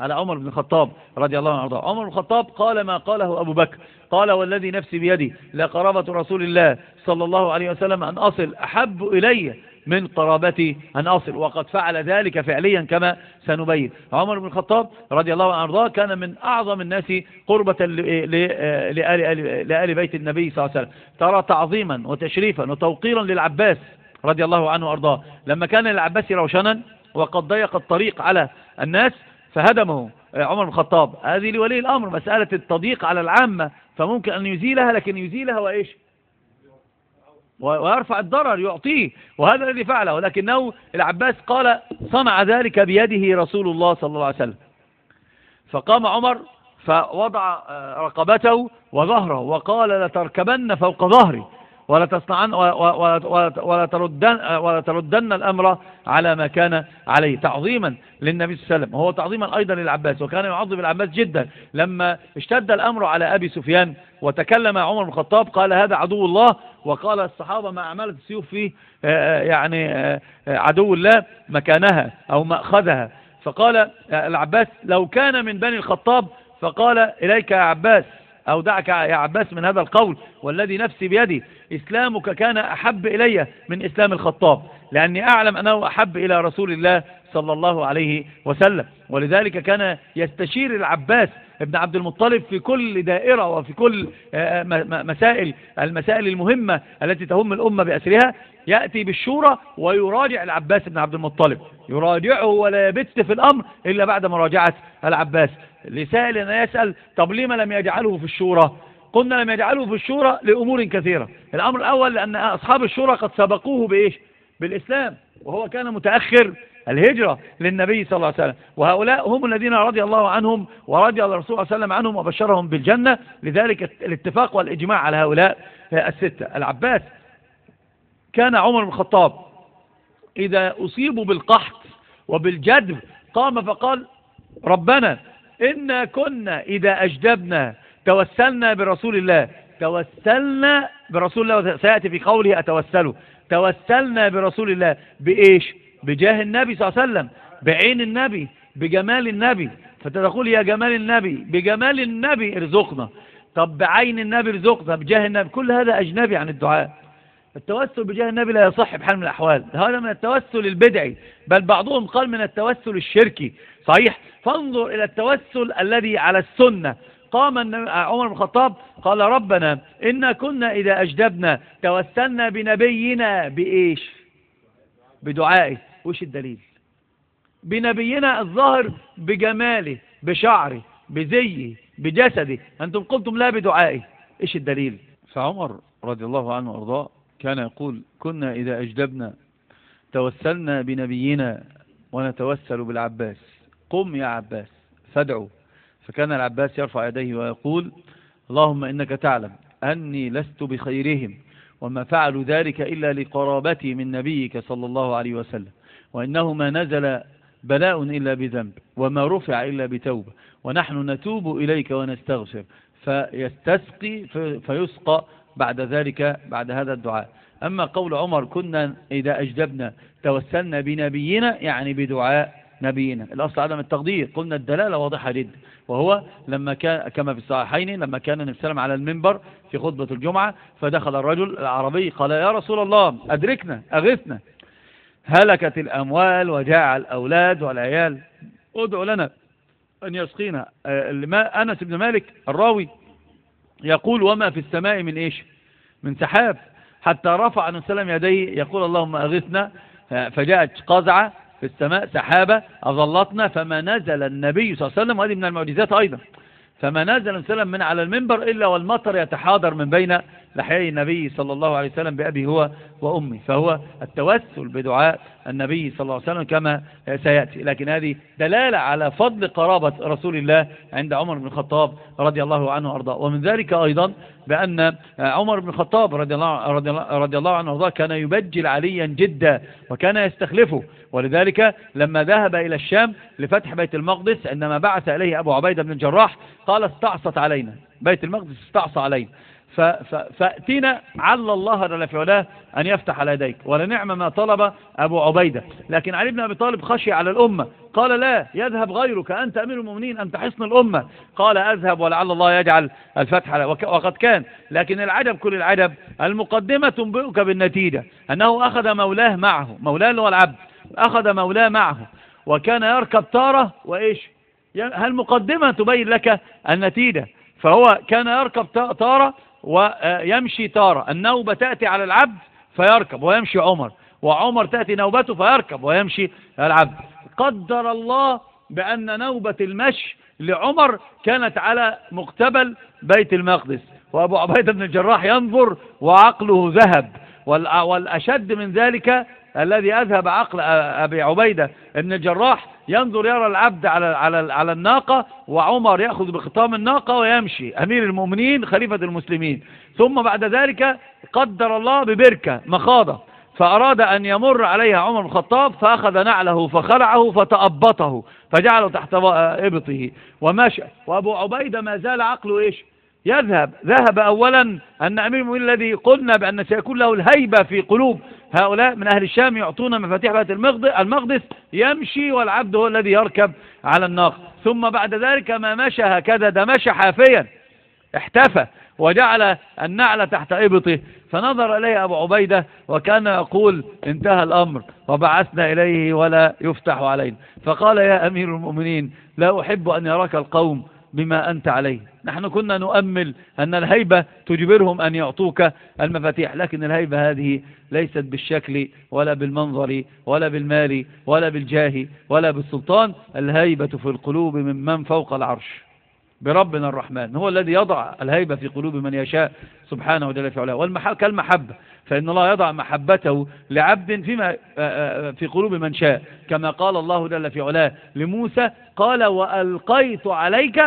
على عمر بن الخطاب رضي الله عنه. عمر بن الخطاب قال ما قاله أبو بكر. قال والذي نفسي بيدي لقرابة رسول الله صلى الله عليه وسلم أن أصل أحب إلي من قرابتي أن أصل وقد فعل ذلك فعليا كما سنبين. عمر بن الخطاب رضي الله عنه كان من أعظم الناس قربة لآل بيت النبي صلى الله عليه وسلم. ترى تعظيما وتشريفا وتوقيرا للعباس رضي الله عنه وأرضاه. لما كان العباس روشنا وقد ضيق الطريق على الناس فهدمه. عمر بن الخطاب. هذه لولي الأمر مسألة التضييق على العامة فممكن أن يزيلها لكن يزيلها وإيش؟ ويرفع الضرر يعطيه. وهذا الذي فعله. ولكنه العباس قال صنع ذلك بيده رسول الله صلى الله عليه وسلم. فقام عمر فوضع رقبته وظهره وقال لتركبن فوق ظهري. ولا تصنعن ولا تردن, ولا تردن الأمر على ما كان عليه. تعظيما للنبي صلى الله عليه وسلم. وهو تعظيما أيضا للعباس. وكان يعظم العباس جدا. لما اشتد الأمر على أبي سفيان وتكلم عمر بن الخطاب قال هذا عدو الله. وقال الصحابة ما عملت السيوف فيه آه، يعني آه، عدو الله مكانها أو مأخذها. فقال العباس لو كان من بني الخطاب فقال إليك يا عباس أو دعك يا عباس من هذا القول والذي نفسي بيدي إسلامك كان أحب إلي من إسلام الخطاب لأني أعلم أنه أحب إلى رسول الله صلى الله عليه وسلم ولذلك كان يستشير العباس ابن عبد المطلب في كل دائرة وفي كل آه، مسائل المسائل المهمة التي تهم الأمة بأسرها يأتي بالشورى ويراجع العباس بن عبد المطلب. يراجعه ولا يبت في الأمر إلا بعد مراجعة العباس. لسائل يسأل طب لما لم يجعله في الشورى؟ قلنا لم يجعله في الشورى لأمور كثيرة. الأمر الأول لأن أصحاب الشورى قد سبقوه بإيش؟ بالإسلام. وهو كان متأخر الهجرة للنبي صلى الله عليه وسلم. وهؤلاء هم الذين رضي الله عنهم ورضي الرسول صلى الله عليه وسلم عنهم وبشرهم بالجنة. لذلك الاتفاق والإجماع على هؤلاء الستة. العباس كان عمر بن الخطاب إذا أصيبوا بالقحط وبالجدب قام فقال ربنا إنا كنا إذا أجدبنا توسلنا برسول الله. توسلنا برسول الله. سيأتي في قوله أتوسلوا. توسلنا برسول الله بإيش؟ بجاه النبي صلى الله عليه وسلم بعين النبي بجمال النبي. فتقول يا جمال النبي بجمال النبي ارزقنا. طب بعين النبي ارزقنا بجاه النبي. كل هذا أجنبي عن الدعاء. التوسل بجاه النبي لا يصح بحال من الأحوال. هذا من التوسل البدعي. بل بعضهم قال من التوسل الشركي. صحيح؟ فانظر إلى التوسل الذي على السنة. قام عمر بن الخطاب قال ربنا إنا كنا إذا أجدبنا توسلنا بنبينا بإيش؟ بدعائه. وش الدليل؟ بنبينا الظاهر بجماله بشعره بزيه بجسده. أنتم قلتم لا بدعائه. إيش الدليل؟ فعمر رضي الله عنه وأرضاه. كان يقول كنا إذا أجدبنا توسلنا بنبينا ونتوسل بالعباس. قم يا عباس فادعوا فكان العباس يرفع يديه ويقول اللهم إنك تعلم أني لست بخيرهم وما فعلوا ذلك إلا لقرابتي من نبيك صلى الله عليه وسلم. وإنه ما نزل بلاء إلا بذنب وما رفع إلا بتوبة. ونحن نتوب إليك ونستغفر. فيستسقي فيسقى بعد ذلك بعد هذا الدعاء. أما قول عمر كنا إذا أجدبنا توسلنا بنبينا يعني بدعاء نبينا. الأصل عدم التقدير. قلنا الدلالة واضحة جدا. وهو لما كان كما في الصحيحين لما كان النبي صلى الله عليه وسلم على المنبر في خطبة الجمعة فدخل الرجل العربي قال يا رسول الله أدركنا أغثنا. هلكت الأموال وجاع الأولاد والعيال. ادعو لنا أن يسقينا. أنس بن مالك الراوي. يقول وما في السماء من إيش؟ من سحاب. حتى رفع عليه وسلم يديه يقول اللهم أغثنا فجاءت قزعة في السماء سحابة أظلتنا فما نزل النبي صلى الله عليه وسلم. وهذه من المعجزات أيضا. فما نزل وسلم من على المنبر إلا والمطر يتحاضر من بين لحيي النبي صلى الله عليه وسلم بأبي هو وأمي. فهو التوسل بدعاء النبي صلى الله عليه وسلم كما سيأتي. لكن هذه دلالة على فضل قرابة رسول الله عند عمر بن الخطاب رضي الله عنه وأرضاه. ومن ذلك أيضا بأن عمر بن الخطاب رضي الله, رضي الله عنه وأرضاه كان يبجل عليا جدا وكان يستخلفه. ولذلك لما ذهب إلى الشام لفتح بيت المقدس عندما بعث إليه أبو عبيدة بن الجراح قال استعصت علينا. بيت المقدس استعصى علينا. فأتينا عل الله جل في علاه أن يفتح على يديك. ولنعم ما طلب أبو عبيدة. لكن علي بن أبي طالب خشي على الأمة. قال لا يذهب غيرك. أنت أمير المؤمنين أنت حصن الأمة. قال أذهب ولعل الله يجعل الفتح وقد كان. لكن العجب كل العجب المقدمة تنبئك بالنتيجة. أنه أخذ مولاه معه. مولاه اللي هو العبد. أخذ مولاه معه. وكان يركب تارة وإيش؟ هل مقدمة تبين لك النتيجة؟ فهو كان يركب تارة ويمشي تارة. النوبة تأتي على العبد فيركب ويمشي عمر. وعمر تأتي نوبته فيركب ويمشي العبد. قدر الله بأن نوبة المشي لعمر كانت على مقتبل بيت المقدس. وأبو عبيدة بن الجراح ينظر وعقله ذهب. والأشد من ذلك الذي أذهب عقل أبي عبيدة بن الجراح ينظر يرى العبد على على على الناقة وعمر يأخذ بخطام الناقة ويمشي. أمير المؤمنين خليفة المسلمين. ثم بعد ذلك قدر الله ببركة مخاضة. فأراد أن يمر عليها عمر بن الخطاب فأخذ نعله فخلعه فتأبطه فجعله تحت إبطه. ومشى. وأبو عبيدة ما زال عقله إيش؟ يذهب. ذهب أولا أن أمير المؤمنين الذي قلنا بأن سيكون له الهيبة في قلوب هؤلاء من أهل الشام يعطون مفاتيح بيت المقدس يمشي والعبد هو الذي يركب على الناقة. ثم بعد ذلك ما مشى هكذا ده مشى حافيا احتفى وجعل النعل تحت إبطه. فنظر إليه أبو عبيدة وكان يقول انتهى الأمر وبعثنا إليه ولا يفتح علينا. فقال يا أمير المؤمنين لا أحب أن يراك القوم بما أنت عليه. نحن كنا نؤمل أن الهيبة تجبرهم أن يعطوك المفاتيح لكن الهيبة هذه ليست بالشكل ولا بالمنظر ولا بالمال ولا بالجاه ولا بالسلطان. الهيبة في القلوب ممن فوق العرش. بربنا الرحمن هو الذي يضع الهيبة في قلوب من يشاء سبحانه علاه. والمحبة كالمحبة. فإن الله يضع محبته لعبد فيما في قلوب من شاء. كما قال الله جل في علاه لموسى قال وألقيت عليك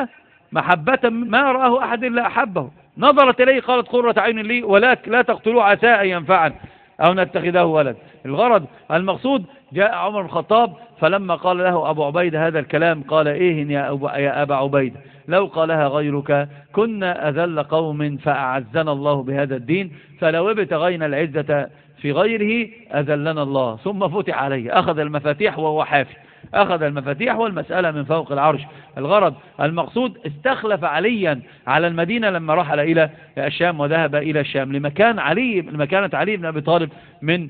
محبة ما رآه أحد إلا أحبه. نظرت إليه قالت قرة عين لي ولك لا تقتلوا عسى أن ينفعنا أو نتخذه ولد. الغرض المقصود جاء عمر بن الخطاب فلما قال له أبو عبيد هذا الكلام قال إيه يا, يا أبا عبيد؟ لو قالها غيرك كنا أذل قوم فأعزنا الله بهذا الدين فلو ابتغينا العزة في غيره أذلنا الله. ثم فتح عليه أخذ المفاتيح وهو حافي أخذ المفاتيح والمسألة من فوق العرش. الغرض المقصود استخلف عليا على المدينة لما رحل إلى الشام وذهب إلى الشام لمكان علي لمكانة علي بن أبي طالب من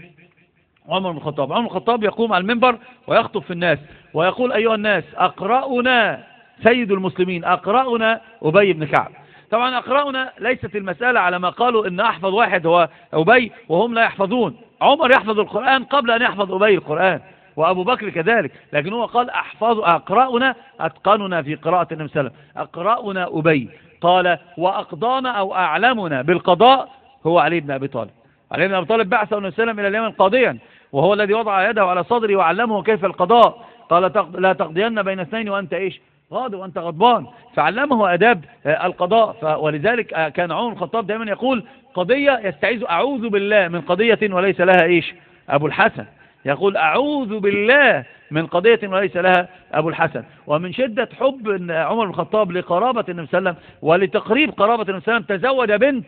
عمر بن الخطاب. عمر بن الخطاب يقوم على المنبر ويخطب في الناس ويقول أيها الناس أقرأنا سيد المسلمين أقرأنا أبي بن كعب. طبعا أقرأنا ليست المسألة على ما قالوا إن أحفظ واحد هو أبي وهم لا يحفظون. عمر يحفظ القرآن قبل أن يحفظ أبي القرآن وأبو بكر كذلك لكن هو قال أحفظ أقرأنا أتقننا في قراءة النبي صلى الله عليه وسلم. أقرأنا أبي. قال وأقضانا أو أعلمنا بالقضاء هو علي بن أبي طالب. علي بن أبي طالب بعث النبي صلى الله عليه وسلم إلى اليمن قاضيا. وهو الذي وضع يده على صدري وعلمه كيف القضاء. قال لا تقضين بين اثنين وأنت إيش؟ غاضب وأنت غضبان. فعلمه أداب القضاء. ولذلك كان عمر الخطاب دائما يقول قضية يستعيذ أعوذ بالله من قضية وليس لها إيش؟ أبو الحسن. يقول أعوذ بالله من قضية وليس لها أبو الحسن. ومن شدة حب عمر بن الخطاب لقرابة النبي صلى الله عليه وسلم ولتقريب قرابة النبي صلى الله عليه وسلم تزوج بنت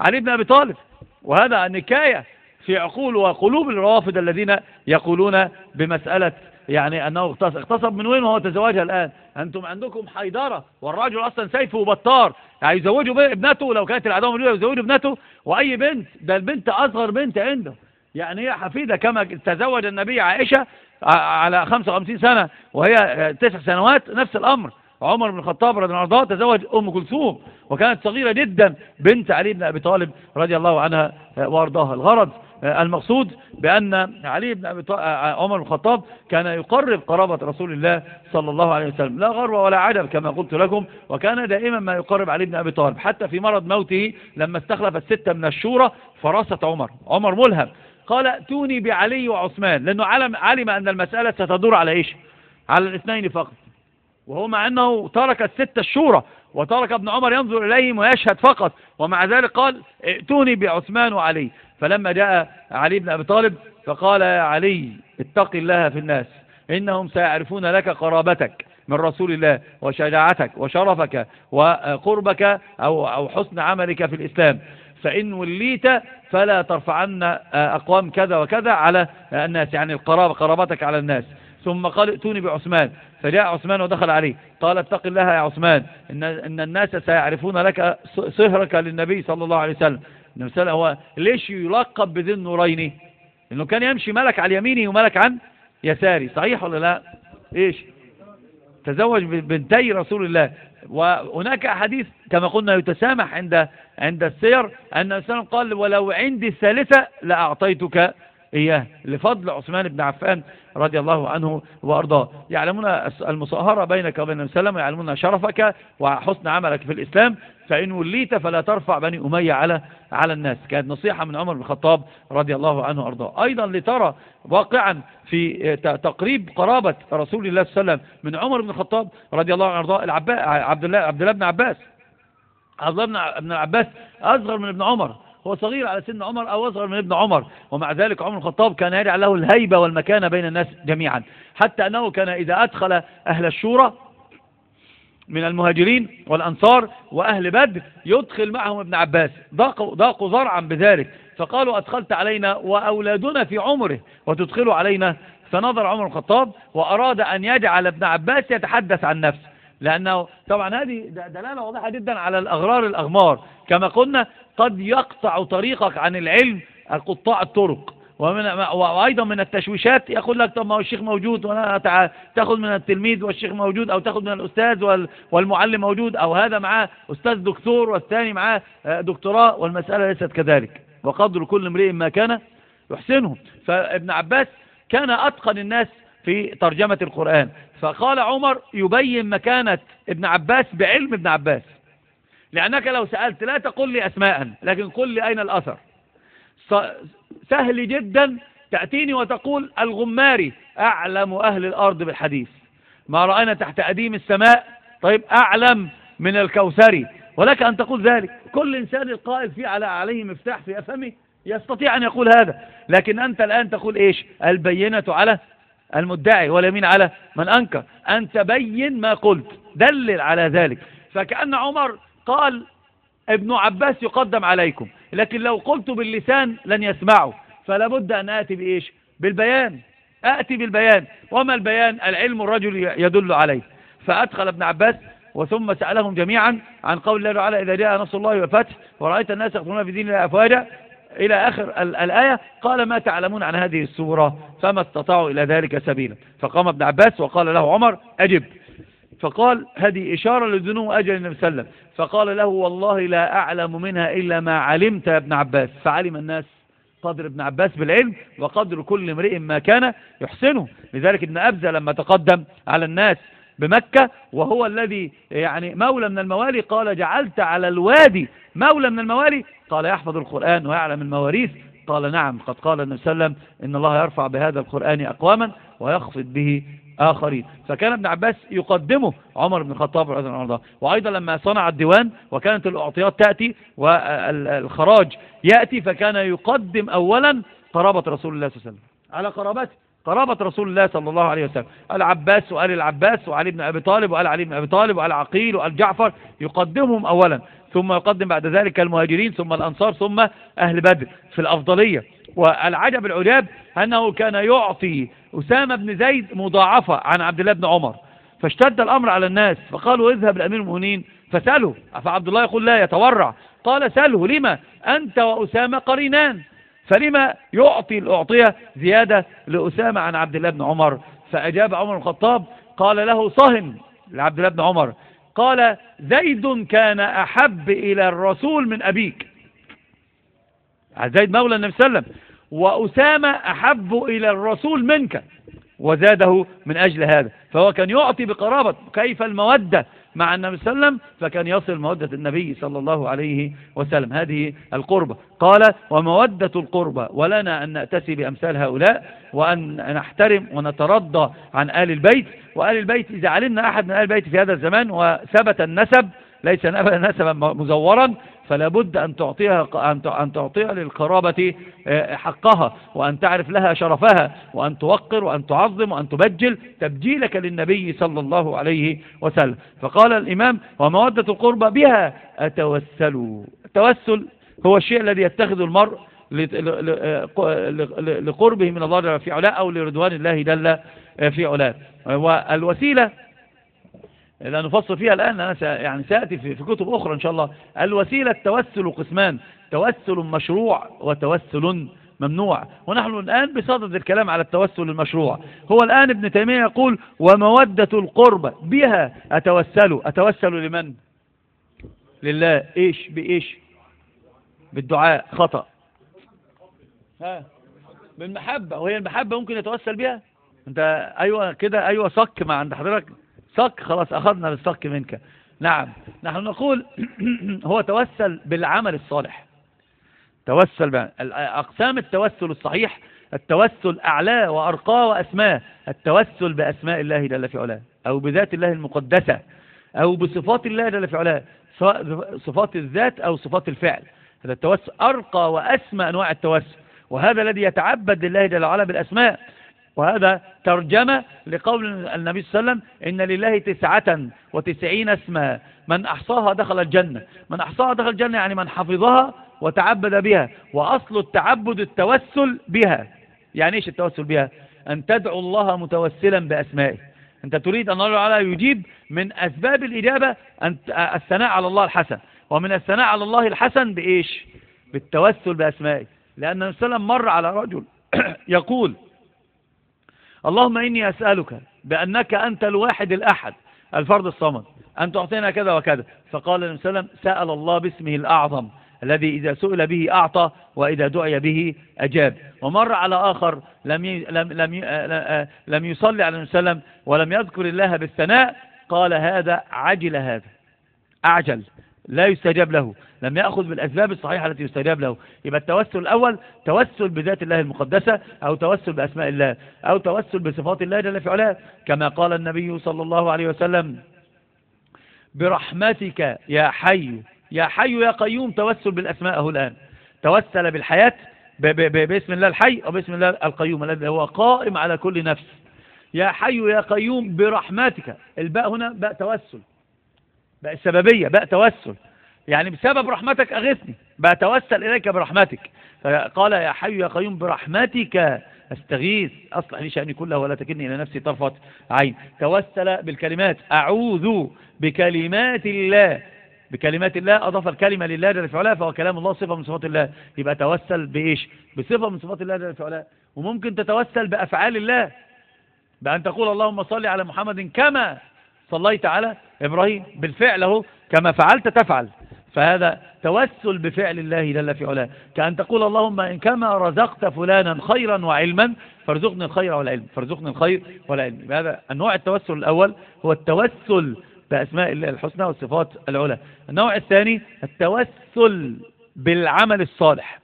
علي بن أبي طالب. وهذا نكاية في عقول وقلوب الروافد الذين يقولون بمسألة يعني أنه اغتصب من وين وهو تزوجها الآن؟ أنتم عندكم حيدرة والراجل أصلا سيفه بطار يعني يزوجوا ابنته لو كانت العدوة موجودة يزوجوا ابنته. وأي بنت؟ ده البنت أصغر بنت عنده. يعني هي حفيدة كما تزوج النبي عائشة على 55 سنة وهي تسع سنوات نفس الأمر. عمر بن الخطاب رضي الله عنه تزوج أم كلثوم وكانت صغيرة جدا بنت علي بن أبي طالب رضي الله عنها وأرضاها. الغرض المقصود بأن علي بن أبي طالب عمر بن الخطاب كان يقرب قرابة رسول الله صلى الله عليه وسلم. لا غرو ولا عجب كما قلت لكم وكان دائما ما يقرب علي بن أبي طالب. حتى في مرض موته لما استخلف الستة من الشورى فرست عمر. عمر ملهم. قال ائتوني بعلي وعثمان لأنه علم, علم أن المسألة ستدور على إيش؟ على الاثنين فقط. وهو مع أنه ترك الستة الشورى وترك ابن عمر ينظر إليهم ويشهد فقط. ومع ذلك قال ائتوني بعثمان وعلي. فلما جاء علي بن أبي طالب فقال يا علي اتق الله في الناس. إنهم سيعرفون لك قرابتك من رسول الله وشجاعتك وشرفك وقربك أو, أو حسن عملك في الإسلام. فإن وليت فلا ترفعن أقوام كذا وكذا على الناس يعني القرابة قرابتك على الناس. ثم قال ائتوني بعثمان. فجاء عثمان ودخل عليه قال اتق الله يا عثمان إن, إن الناس سيعرفون لك صهرك للنبي صلى الله عليه وسلم. النبي هو ليش يلقب بذي النورين؟ لأنه كان يمشي ملك على يمينه وملك عن يساري. صحيح ولا لا؟ إيش؟ تزوج بنتي رسول الله. وهناك حديث كما قلنا يتسامح عند عند السير أن السلام قال ولو عندي الثالثة لأعطيتك إياه لفضل عثمان بن عفان رضي الله عنه وأرضاه. يعلمون المصاهرة بينك وبين السلام يعلمون شرفك وحسن عملك في الإسلام. فإن وليت فلا ترفع بني أمية على على الناس. كانت نصيحة من عمر بن الخطاب رضي الله عنه وأرضاه. أيضا لترى واقعا في تقريب قرابة رسول الله صلى الله عليه وسلم من عمر بن الخطاب رضي الله عنه وأرضاه عبد الله عبد الله بن عباس. عبد الله بن عباس أصغر من ابن عمر. هو صغير على سن عمر أو أصغر من ابن عمر ومع ذلك عمر الخطاب كان يجعل له الهيبة والمكانة بين الناس جميعا. حتى أنه كان إذا أدخل أهل الشورى من المهاجرين والأنصار وأهل بدر يدخل معهم ابن عباس. ضاقوا, ضاقوا ذرعا بذلك. فقالوا أدخلت علينا وأولادنا في عمره وتدخلوا علينا. فنظر عمر الخطاب وأراد أن يجعل ابن عباس يتحدث عن نفسه. لأنه طبعا هذه دلالة واضحة جدا على الأغرار الأغمار. كما قلنا قد يقطع طريقك عن العلم قطاع الطرق. ومن وأيضا من التشويشات يقول لك طب ما هو الشيخ موجود وأنا تأخذ من التلميذ والشيخ موجود أو تأخذ من الأستاذ والمعلم موجود أو هذا معاه أستاذ دكتور والثاني معاه دكتوراه والمسألة ليست كذلك. وقدر كل امرئ ما كان يحسنه. فابن عباس كان أتقن الناس في ترجمة القرآن. فقال عمر يبين مكانة ابن عباس بعلم ابن عباس. لأنك لو سألت لا تقول لي أسماء لكن قل لي أين الأثر. سهل جدا تأتيني وتقول الغماري أعلم أهل الأرض بالحديث. ما رأينا تحت أديم السماء؟ طيب أعلم من الكوثري ولك أن تقول ذلك. كل إنسان القائل فيه على عليه مفتاح في أفهمه يستطيع أن يقول هذا. لكن أنت الآن تقول إيش؟ البينة على المدعي واليمين على من أنكر. أن تبين ما قلت. دلل على ذلك. فكأن عمر قال ابن عباس يقدم عليكم لكن لو قلت باللسان لن يسمعوا فلا بد أن آتي بإيش؟ بالبيان. آتي بالبيان. وما البيان؟ العلم الرجل يدل عليه. فأدخل ابن عباس وثم سألهم جميعا عن قول الله تعالى إذا جاء نصر الله وفتح ورأيت الناس يخطرون في دين الله أفواجا. إلى آخر الآية قال ما تعلمون عن هذه السورة؟ فما استطاعوا إلى ذلك سبيلا. فقام ابن عباس وقال له عمر أجب. فقال هذه إشارة لدنو أجل النبي صلى الله عليه وسلم. فقال له والله لا أعلم منها إلا ما علمت يا ابن عباس. فعلم الناس قدر ابن عباس بالعلم وقدر كل امرئ ما كان يحسنه. لذلك ابن أبزة لما تقدم على الناس بمكة وهو الذي يعني مولى من الموالي قال جعلت على الوادي مولى من الموالي. قال يحفظ القرآن ويعلم المواريث. قال نعم قد قال النبي صلى الله عليه وسلم إن الله يرفع بهذا القرآن أقواما ويخفض به آخرين. فكان ابن عباس يقدمه عمر بن الخطاب رضي الله عنه. وأيضا لما صنع الديوان وكانت الأعطيات تأتي والخراج يأتي فكان يقدم أولا قرابة رسول الله صلى الله عليه وسلم. على قرابته قرابة رسول الله صلى الله عليه وسلم. العباس وآل العباس وعلي بن أبي طالب وآل علي بن أبي طالب وآل عقيل وآل جعفر يقدمهم أولا. ثم يقدم بعد ذلك المهاجرين ثم الأنصار ثم أهل بدر في الأفضلية. والعجب العجاب أنه كان يعطي أسامة بن زيد مضاعفة عن عبد الله بن عمر. فاشتد الأمر على الناس فقالوا اذهب لأمير المؤمنين فسأله. فعبد الله يقول لا يتورع. قال سأله لما؟ أنت وأسامة قرينان. فلما يعطي الأعطية زيادة لأسامة عن عبد الله بن عمر؟ فأجاب عمر الخطاب قال له صهن لعبد الله بن عمر. قال زيد كان أحب إلى الرسول من أبيك. زيد مولى النبي صلى الله عليه وسلم. وأسامة أحب إلى الرسول منك. وزاده من أجل هذا. فهو كان يعطي بقرابة كيف المودة مع النبي صلى الله عليه وسلم فكان يصل مودة النبي صلى الله عليه وسلم. هذه القربة. قال ومودة القربة ولنا أن نأتسي بأمثال هؤلاء وأن نحترم ونترضى عن آل البيت. وآل البيت إذا علمنا أحد من آل البيت في هذا الزمان وثبت النسب ليس نسبا مزورا فلا بد أن تعطيها أن تعطيها للقرابة آه، حقها وأن تعرف لها شرفها وأن توقر وأن تعظم وأن تبجل تبجيلك للنبي صلى الله عليه وسلم. فقال الإمام ومودة القربة بها أتوسلوا التوسل هو الشيء الذي يتخذ المرء آه، لقربه من الله في علاه أو لرضوان الله جل آه، في علاه والوسيلة لا نفصل فيها الآن أنا يعني سأتي في كتب أخرى إن شاء الله. الوسيلة توسل قسمان توسل مشروع وتوسل ممنوع. ونحن الآن بصدد الكلام على التوسل المشروع. هو الآن ابن تيمية يقول ومودة القربة بها أتوسل. أتوسل لمن؟ لله. إيش؟ بإيش؟ بالدعاء. خطأ. ها؟ بالمحبة. وهي المحبة ممكن يتوسل بها؟ أنت أيوه كده أيوه صك ما عند حضرتك. صك خلاص أخذنا بالصك منك. نعم. نحن نقول هو توسل بالعمل الصالح. توسل أقسام التوسل الصحيح التوسل أعلاه وأرقاه وأسماه التوسل بأسماء الله جل في علاه أو بذات الله المقدسة أو بصفات الله جل في علاه سواء صفات الذات أو صفات الفعل. هذا التوسل أرقى وأسمى أنواع التوسل. وهذا الذي يتعبد لله جل وعلا بالأسماء. وهذا ترجمة لقول النبي صلى الله عليه وسلم إن لله تسعة وتسعين اسما. من أحصاها دخل الجنة. من أحصاها دخل الجنة يعني من حفظها وتعبد بها. وأصل التعبد التوسل بها. يعني إيش التوسل بها؟ أن تدعو الله متوسلا بأسمائه. أنت تريد أن الله تعالى يجيب من أسباب الإجابة الثناء على الله الحسن. ومن الثناء على الله الحسن بإيش؟ بالتوسل بأسمائه. لأن النبي صلى الله عليه وسلم مر على رجل يقول اللهم إني أسألك بأنك أنت الواحد الأحد الفرد الصمد أن تعطينا كذا وكذا. فقال النبي صلى الله عليه وسلم سأل الله باسمه الأعظم الذي إذا سئل به أعطى وإذا دعي به أجاب. ومر على آخر لم لم لم لم يصلي على النبي صلى الله عليه وسلم ولم يذكر الله بالثناء قال هذا عجل هذا أعجل. لا يستجاب له لم يأخذ بالأسباب الصحيحة التي يستجاب له. يبقى التوسل الأول توسل بذات الله المقدسة أو توسل بأسماء الله أو توسل بصفات الله جل في علاه. كما قال النبي صلى الله عليه وسلم برحمتك يا حي يا حي يا قيوم توسل بالأسماء أهو الآن. توسل بالحياة باسم الله الحي أو باسم الله القيوم الذي هو قائم على كل نفس. يا حي يا قيوم برحمتك. الباء هنا باء توسل. باء السببية باء توسل. يعني بسبب رحمتك أغثني بأتوسل إليك برحمتك. قال يا حي يا قيوم برحمتك أستغيث. أصلح لي شأني كله ولا تكني إلى نفسي طرفة عين. توسل بالكلمات. أعوذ بكلمات الله. بكلمات الله أضاف الكلمة لله جل في علاه فهو كلام الله صفة من صفات الله. يبقى توسل بإيش؟ بصفة من صفات الله جل في علاه وممكن تتوسل بأفعال الله. بأن تقول اللهم صل على محمد كما صليت على إبراهيم بالفعل أهو كما فعلت تفعل. فهذا توسل بفعل الله جل في علاه. كأن تقول اللهم إن كما رزقت فلانا خيرا وعلما فارزقني الخير والعلم. فارزقني الخير والعلم. هذا النوع التوسل الأول هو التوسل بأسماء الله الحسنى والصفات العلى. النوع الثاني التوسل بالعمل الصالح.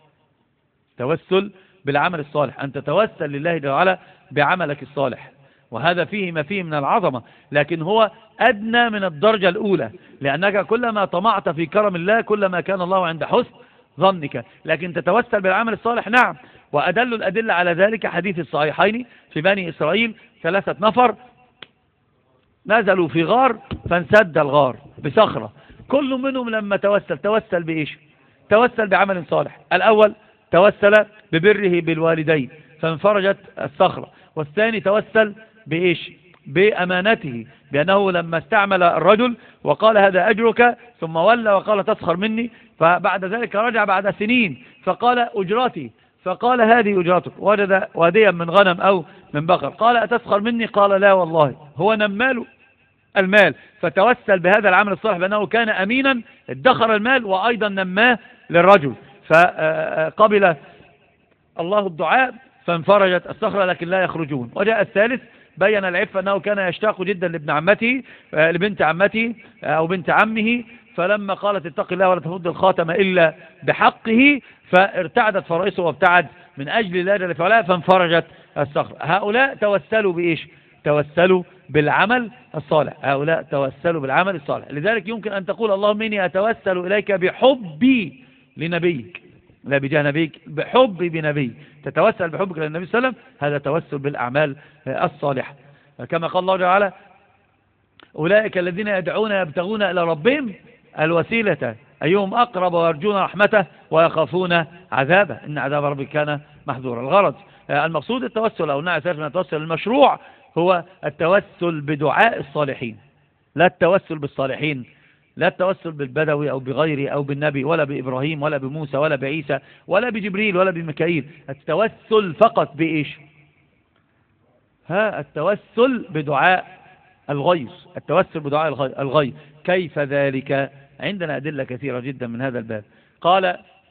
توسل بالعمل الصالح. أن تتوسل لله جل وعلا بعملك الصالح. وهذا فيه ما فيه من العظمة لكن هو أدنى من الدرجة الأولى لأنك كلما طمعت في كرم الله كلما كان الله عند حسن ظنك. لكن تتوسل بالعمل الصالح نعم. وأدل الأدلة على ذلك حديث الصحيحين في بني إسرائيل ثلاثة نفر نزلوا في غار فانسد الغار بصخرة. كل منهم لما توسل توسل بإيش؟ توسل بعمل صالح. الأول توسل ببره بالوالدين فانفرجت الصخرة والثاني توسل بإيش؟ بأمانته بأنه لما استعمل الرجل وقال هذا أجرك ثم ولى وقال تسخر مني فبعد ذلك رجع بعد سنين فقال أجرتي فقال هذه أجرتك وجد واديا من غنم أو من بقر قال أتسخر مني؟ قال لا والله هو نمال المال فتوسل بهذا العمل الصالح بأنه كان أمينا ادخر المال وأيضا نماه للرجل فقبل الله الدعاء فانفرجت الصخرة لكن لا يخرجون وجاء الثالث بين العفة أنه كان يشتاق جدا لابن عمته آه، لبنت عمته آه، أو بنت عمه. فلما قالت اتق الله ولا تفض الخاتم إلا بحقه فارتعدت فرائسه وابتعد من أجل الله جل فعلا فانفرجت الصخرة هؤلاء توسلوا بإيش؟ توسلوا بالعمل الصالح. هؤلاء توسلوا بالعمل الصالح. لذلك يمكن أن تقول اللهم إني أتوسل إليك بحبي لنبيك. لا بجاه نبيك بحبي بنبي. تتوسل بحبك للنبي صلى الله عليه وسلم هذا توسل بالأعمال الصالحة. كما قال الله تعالى أولئك الذين يدعون يبتغون إلى ربهم الوسيلة. أيهم أقرب ويرجون رحمته ويخافون عذابه. إن عذاب ربك كان محذورا. الغرض المقصود التوسل أو نعم من التوسل المشروع هو التوسل بدعاء الصالحين لا التوسل بالصالحين. لا التوسل بالبدوي أو بغيره أو بالنبي ولا بإبراهيم ولا بموسى ولا بعيسى ولا بجبريل ولا بمكايل التوسل فقط بإيش؟ ها التوسل بدعاء الغيث التوسل بدعاء الغيث كيف ذلك؟ عندنا أدلة كثيرة جدا من هذا الباب. قال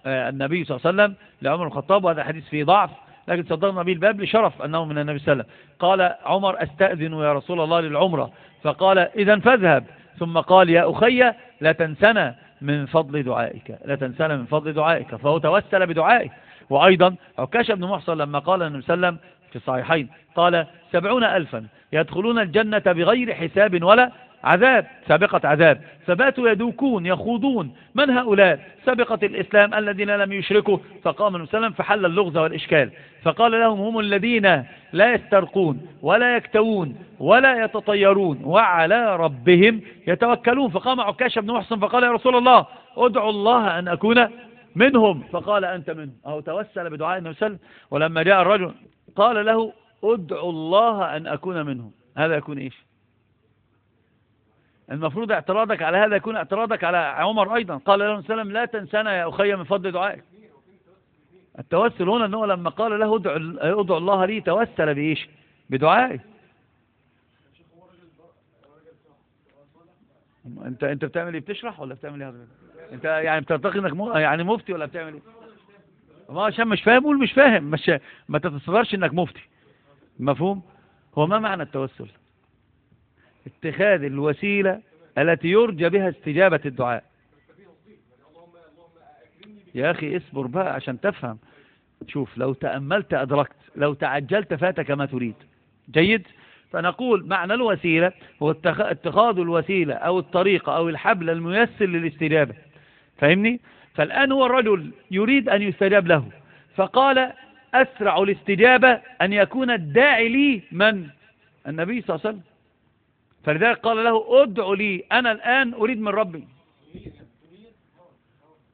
آه، النبي صلى الله عليه وسلم لعمر الخطاب وهذا حديث فيه ضعف لكن صدرنا به الباب لشرف أنه من النبي صلى الله عليه وسلم. قال عمر أستأذن يا رسول الله للعمرة. فقال إذا فاذهب. ثم قال يا أخي لا تنسنا من فضل دعائك لا تنسنا من فضل دعائك فهو توسل بدعائه. وأيضا عكاش بن محصن لما قال النبي صلى الله عليه وسلم في الصحيحين قال سبعون ألفا يدخلون الجنة بغير حساب ولا عذاب سابقة عذاب. فباتوا يدوكون يخوضون. من هؤلاء؟ سابقة الإسلام الذين لم يشركوا. فقام المسلم فحل اللغز والإشكال. فقال لهم هم الذين لا يسترقون ولا يكتوون ولا يتطيرون وعلى ربهم يتوكلون. فقام عكاش بن محصن فقال يا رسول الله ادعو الله أن أكون منهم. فقال أنت منهم. أو توسل بدعاء النبي صلى الله عليه وسلم ولما جاء الرجل قال له ادعو الله أن أكون منهم. هذا يكون إيش؟ المفروض اعتراضك على هذا يكون اعتراضك على عمر أيضا. قال له وسلم لا تنسانا يا أخي من فضل دعائك. التوسل هنا أنه لما قال له ادعو, ادعو الله لي توسل بإيش؟ بدعائي. أنت أنت بتعمل إيه؟ بتشرح ولا بتعمل إيه؟ أنت يعني بتعتقد إنك. يعني مفتي ولا بتعمل إيه؟ ما عشان مش فاهم قول مش فاهم. مش ما تتصدرش إنك مفتي. مفهوم؟ هو ما معنى التوسل؟ اتخاذ الوسيلة التي يرجى بها استجابة الدعاء. يا أخي اصبر بقى عشان تفهم. شوف لو تأملت أدركت لو تعجلت فاتك ما تريد. جيد؟ فنقول معنى الوسيلة هو اتخاذ الوسيلة أو الطريقة أو الحبل الميسر للاستجابة. فاهمني؟ فالآن هو الرجل يريد أن يستجاب له. فقال أسرع الاستجابة أن يكون الداعي لي من؟ النبي صلى الله عليه وسلم. فلذلك قال له ادع لي أنا الآن أريد من ربي.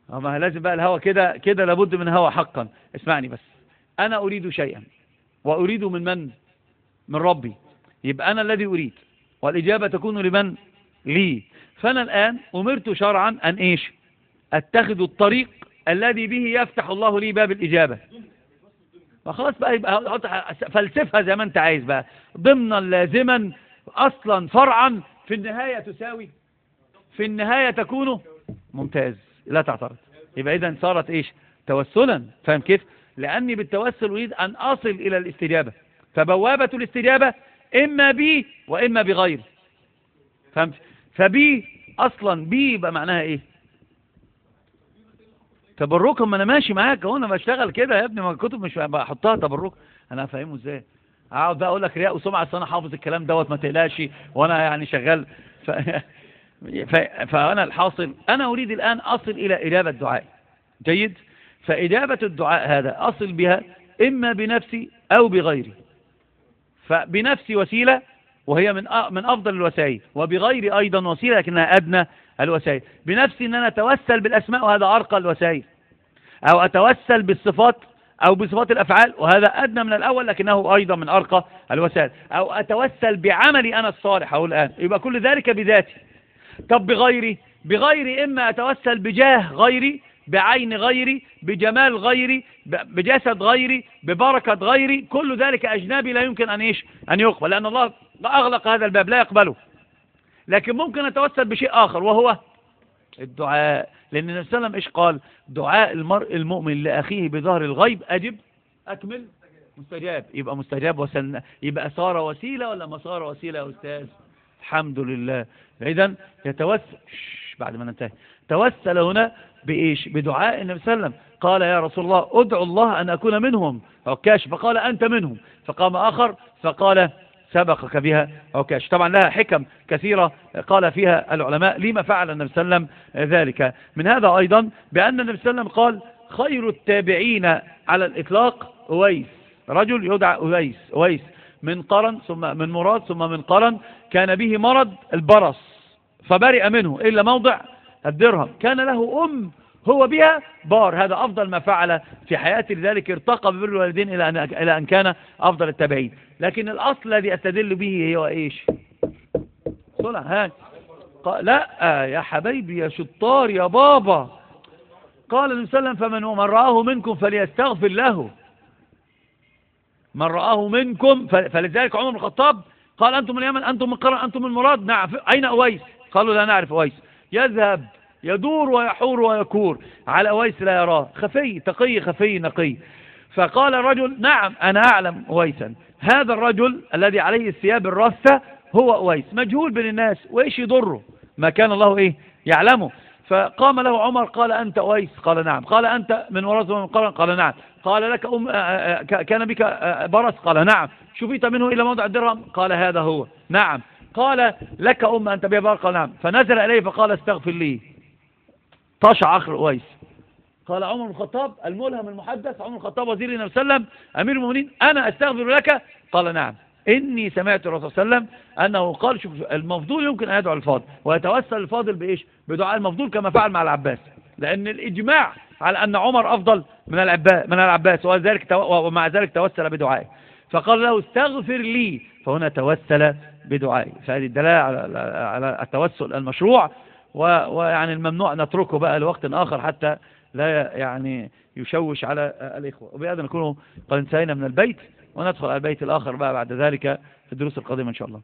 ما لازم بقى الهوى كده كده لابد من هوى حقا. اسمعني بس. أنا أريد شيئا وأريد من من؟ من ربي. يبقى أنا الذي أريد والإجابة تكون لمن؟ لي. فأنا الآن أمرت شرعا أن إيش؟ أتخذ الطريق الذي به يفتح الله لي باب الإجابة. فخلاص بقى يبقى فلسفها زي ما أنت عايز بقى. ضمنا لازما أصلا فرعا في النهاية تساوي؟ في النهاية تكون ممتاز. لا تعترض. يبقى إذا صارت إيش؟ توسلا. فاهم كيف؟ لأني بالتوسل أريد أن أصل إلى الاستجابة. فبوابة الاستجابة إما بي وإما بغير. فهمت؟ فبي أصلا بي يبقى معناها إيه؟ تبركهم ما أنا ماشي معاك أهو أنا بشتغل كده يا ابني ما الكتب مش بحطها تبرك. أنا هفهمه إزاي؟ اقعد بقى أقول لك رياء وسمعة أنا حافظ الكلام دوت ما تقلقش. وأنا يعني شغال. ف... ف... فأنا الحاصل أنا أريد الآن أصل إلى إجابة الدعاء. جيد؟ فإجابة الدعاء هذا أصل بها إما بنفسي أو بغيري. فبنفسي وسيلة وهي من من أفضل الوسائل. وبغيري أيضا وسيلة لكنها أدنى الوسائل. بنفسي إن أنا أتوسل بالأسماء وهذا أرقى الوسائل. أو أتوسل بالصفات أو بصفات الأفعال وهذا أدنى من الأول لكنه أيضا من أرقى الوسائل. أو أتوسل بعملي أنا الصالح أقول الآن. يبقى كل ذلك بذاتي. طب بغيري. بغيري إما أتوسل بجاه غيري بعين غيري بجمال غيري بجسد غيري ببركة غيري. كل ذلك أجنبي لا يمكن أن إيش؟ أن يقبل لأن الله أغلق هذا الباب لا يقبله. لكن ممكن أتوسل بشيء آخر وهو الدعاء. لأن النبي صلى الله عليه وسلم إيش قال؟ دعاء المرء المؤمن لأخيه بظهر الغيب أجب أكمل مستجاب. يبقى مستجاب وسن يبقى صار وسيلة ولا ما صار وسيلة يا أستاذ؟ الحمد لله. إذا يتوسل بعد ما ننتهي. توسل هنا بإيش؟ بدعاء النبي صلى الله عليه وسلم. قال يا رسول الله ادعو الله أن أكون منهم. عكاش فقال أنت منهم. فقام آخر فقال سبقك بها. عكاش طبعا لها حكم كثيرة قال فيها العلماء لما فعل النبي صلى الله عليه وسلم ذلك. من هذا أيضا بأن النبي صلى الله عليه وسلم قال خير التابعين على الإطلاق أويس. رجل يدعى أويس أويس من قرن ثم من مراد ثم من قرن كان به مرض البرص فبرئ منه إلا موضع الدرهم. كان له أم هو بها بار. هذا أفضل ما فعل في حياته لذلك ارتقى ببر الوالدين إلى أن, إلى أن كان أفضل التابعين لكن الأصل الذي أستدل به هو إيش؟ صلع لا يا حبيبي يا شطار يا بابا. قال النبي صلى الله عليه وسلم فمن من رآه منكم فليستغفر له. من رآه منكم فلذلك عمر بن الخطاب قال أنتم من اليمن أنتم من قرن أنتم من مراد. نعم أين أويس؟ قالوا لا نعرف أويس. يذهب يدور ويحور ويكور. على أويس لا يراه. خفي تقي خفي نقي. فقال الرجل نعم أنا أعلم أويسا هذا الرجل الذي عليه الثياب الرثة هو أويس مجهول بين الناس. وإيش يضره؟ ما كان الله إيه؟ يعلمه. فقام له عمر قال أنت أويس قال نعم. قال أنت من ورثة من قرن قال نعم. قال لك أم كان بك برس؟ قال نعم. شفيت منه إلى موضع الدرهم؟ قال هذا هو. نعم. قال لك أم أنت بها؟ قال نعم. فنزل إليه فقال استغفر لي. طاشع آخر أويس قال عمر بن الخطاب الملهم المحدث عمر الخطاب وزير النبي صلى الله عليه وسلم أمير المؤمنين أنا أستغفر لك؟ قال نعم. إني سمعت الرسول صلى الله عليه وسلم أنه قال شوف المفضول يمكن أن يدعو الفاضل ويتوسل الفاضل بإيش؟ بدعاء المفضول كما فعل مع العباس. لأن الإجماع على أن عمر أفضل من العباس, من العباس وذلك ومع ذلك توسل بدعائه. فقال له استغفر لي فهنا توسل بدعائه. فهذه الدلالة على التوسل المشروع ويعني الممنوع نتركه بقى لوقت آخر حتى لا يعني يشوش على الإخوة. وبهذا نكون قد انتهينا من البيت وندخل على البيت الآخر بقى بعد ذلك في الدروس القادمة إن شاء الله.